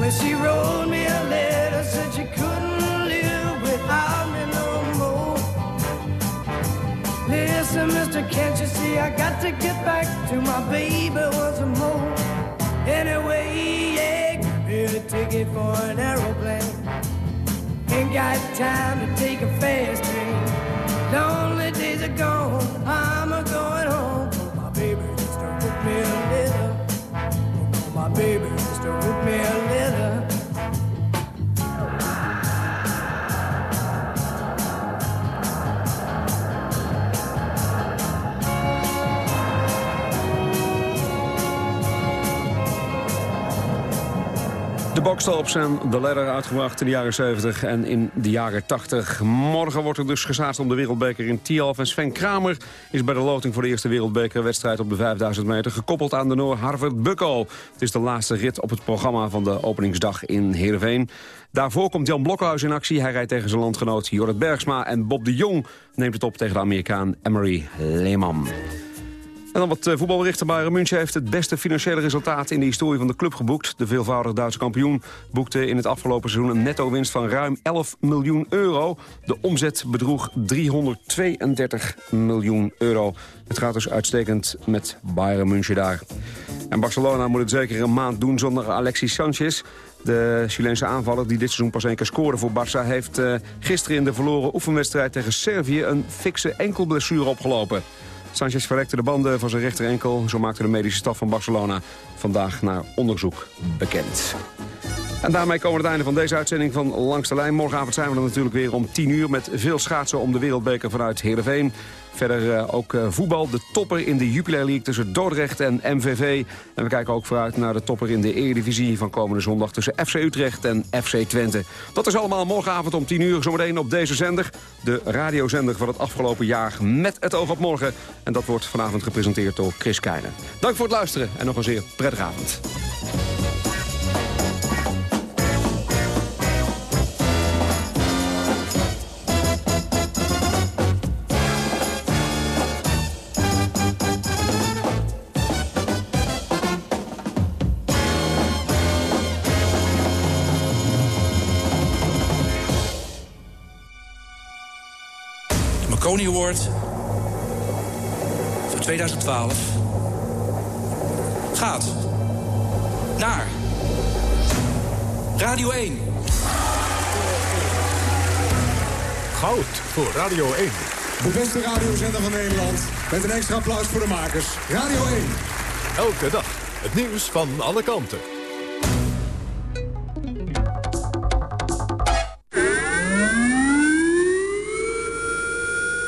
When she wrote me a letter, said she couldn't live without me no more. Listen, mister, can't you see I got to get back to my baby once more? Anyway, yeah, me a ticket for an aeroplane. Ain't got time to take a fast train. Lonely days are gone, I'm a going home. My baby just wrote me a letter. Oh, my baby just wrote me a letter. De Bokstops en de Ladder uitgebracht in de jaren 70 en in de jaren 80. Morgen wordt er dus geschaatst om de wereldbeker in Tialf. En Sven Kramer is bij de loting voor de eerste wereldbekerwedstrijd op de 5000 meter... gekoppeld aan de Noor Harvard Bucko. Het is de laatste rit op het programma van de openingsdag in Heerenveen. Daarvoor komt Jan Blokhuis in actie. Hij rijdt tegen zijn landgenoot Jorrit Bergsma. En Bob de Jong neemt het op tegen de Amerikaan Emery Lehman. En dan wat eh, voetbalberichten. Bayern München heeft het beste financiële resultaat in de historie van de club geboekt. De veelvoudig Duitse kampioen boekte in het afgelopen seizoen een netto-winst van ruim 11 miljoen euro. De omzet bedroeg 332 miljoen euro. Het gaat dus uitstekend met Bayern München daar. En Barcelona moet het zeker een maand doen zonder Alexis Sanchez. De Chileense aanvaller die dit seizoen pas één keer scoorde voor Barça... heeft uh, gisteren in de verloren oefenwedstrijd tegen Servië... een fikse enkelblessure opgelopen. Sanchez verrekte de banden van zijn rechterenkel. Zo maakte de medische staf van Barcelona vandaag naar onderzoek bekend. En daarmee komen we het einde van deze uitzending van Langs de Lijn. Morgenavond zijn we er natuurlijk weer om 10 uur met veel schaatsen om de wereldbeker vanuit Heerenveen. Verder uh, ook uh, voetbal, de topper in de Jupiler League tussen Dordrecht en MVV. En we kijken ook vooruit naar de topper in de Eredivisie van komende zondag tussen FC Utrecht en FC Twente. Dat is allemaal morgenavond om 10 uur zometeen op deze zender. De radiozender van het afgelopen jaar met het oog op morgen. En dat wordt vanavond gepresenteerd door Chris Keijnen. Dank voor het luisteren en nog een zeer prettige avond. Marconi Award voor 2012 gaat naar Radio 1. Goud voor Radio 1. De beste radiozender van Nederland. Met een extra applaus voor de makers. Radio 1. Elke dag het nieuws van alle kanten.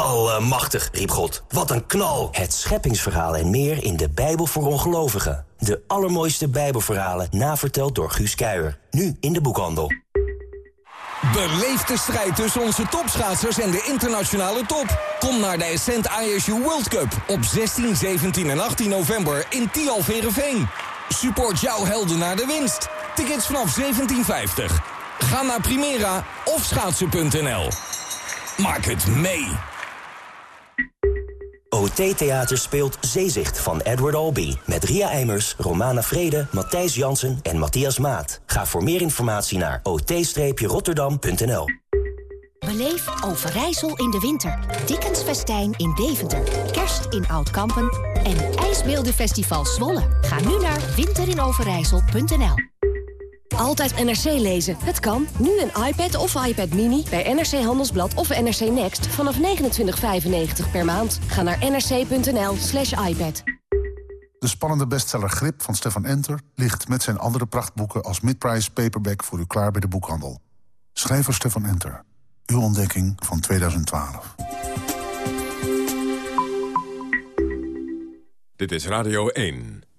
Allemachtig, riep God. Wat een knal! Het scheppingsverhaal en meer in de Bijbel voor ongelovigen. De allermooiste Bijbelverhalen, naverteld door Guus Kuijer. Nu in de boekhandel. Beleef de strijd tussen onze topschaatsers en de internationale top. Kom naar de Ascent ISU World Cup op 16, 17 en 18 november in Tialf Heerenveen. Support jouw helden naar de winst. Tickets vanaf 17,50. Ga naar Primera of schaatsen.nl. Maak het mee. OT Theater speelt Zeezicht van Edward Albee. Met Ria Eimers, Romana Vrede, Matthijs Jansen en Matthias Maat. Ga voor meer informatie naar ot-rotterdam.nl Beleef Overijssel in de winter. Dickensfestijn in Deventer. Kerst in Oud-Kampen. En IJsbeeldenfestival Zwolle. Ga nu naar winterinoverijssel.nl Altijd NRC lezen. Het kan. Nu een iPad of iPad Mini bij NRC Handelsblad of NRC Next vanaf 29,95 per maand. Ga naar nrc.nl slash iPad. De spannende bestseller Grip van Stefan Enter... ligt met zijn andere prachtboeken als midprice paperback... voor u klaar bij de boekhandel. Schrijver Stefan Enter. Uw ontdekking van 2012. Dit is Radio 1.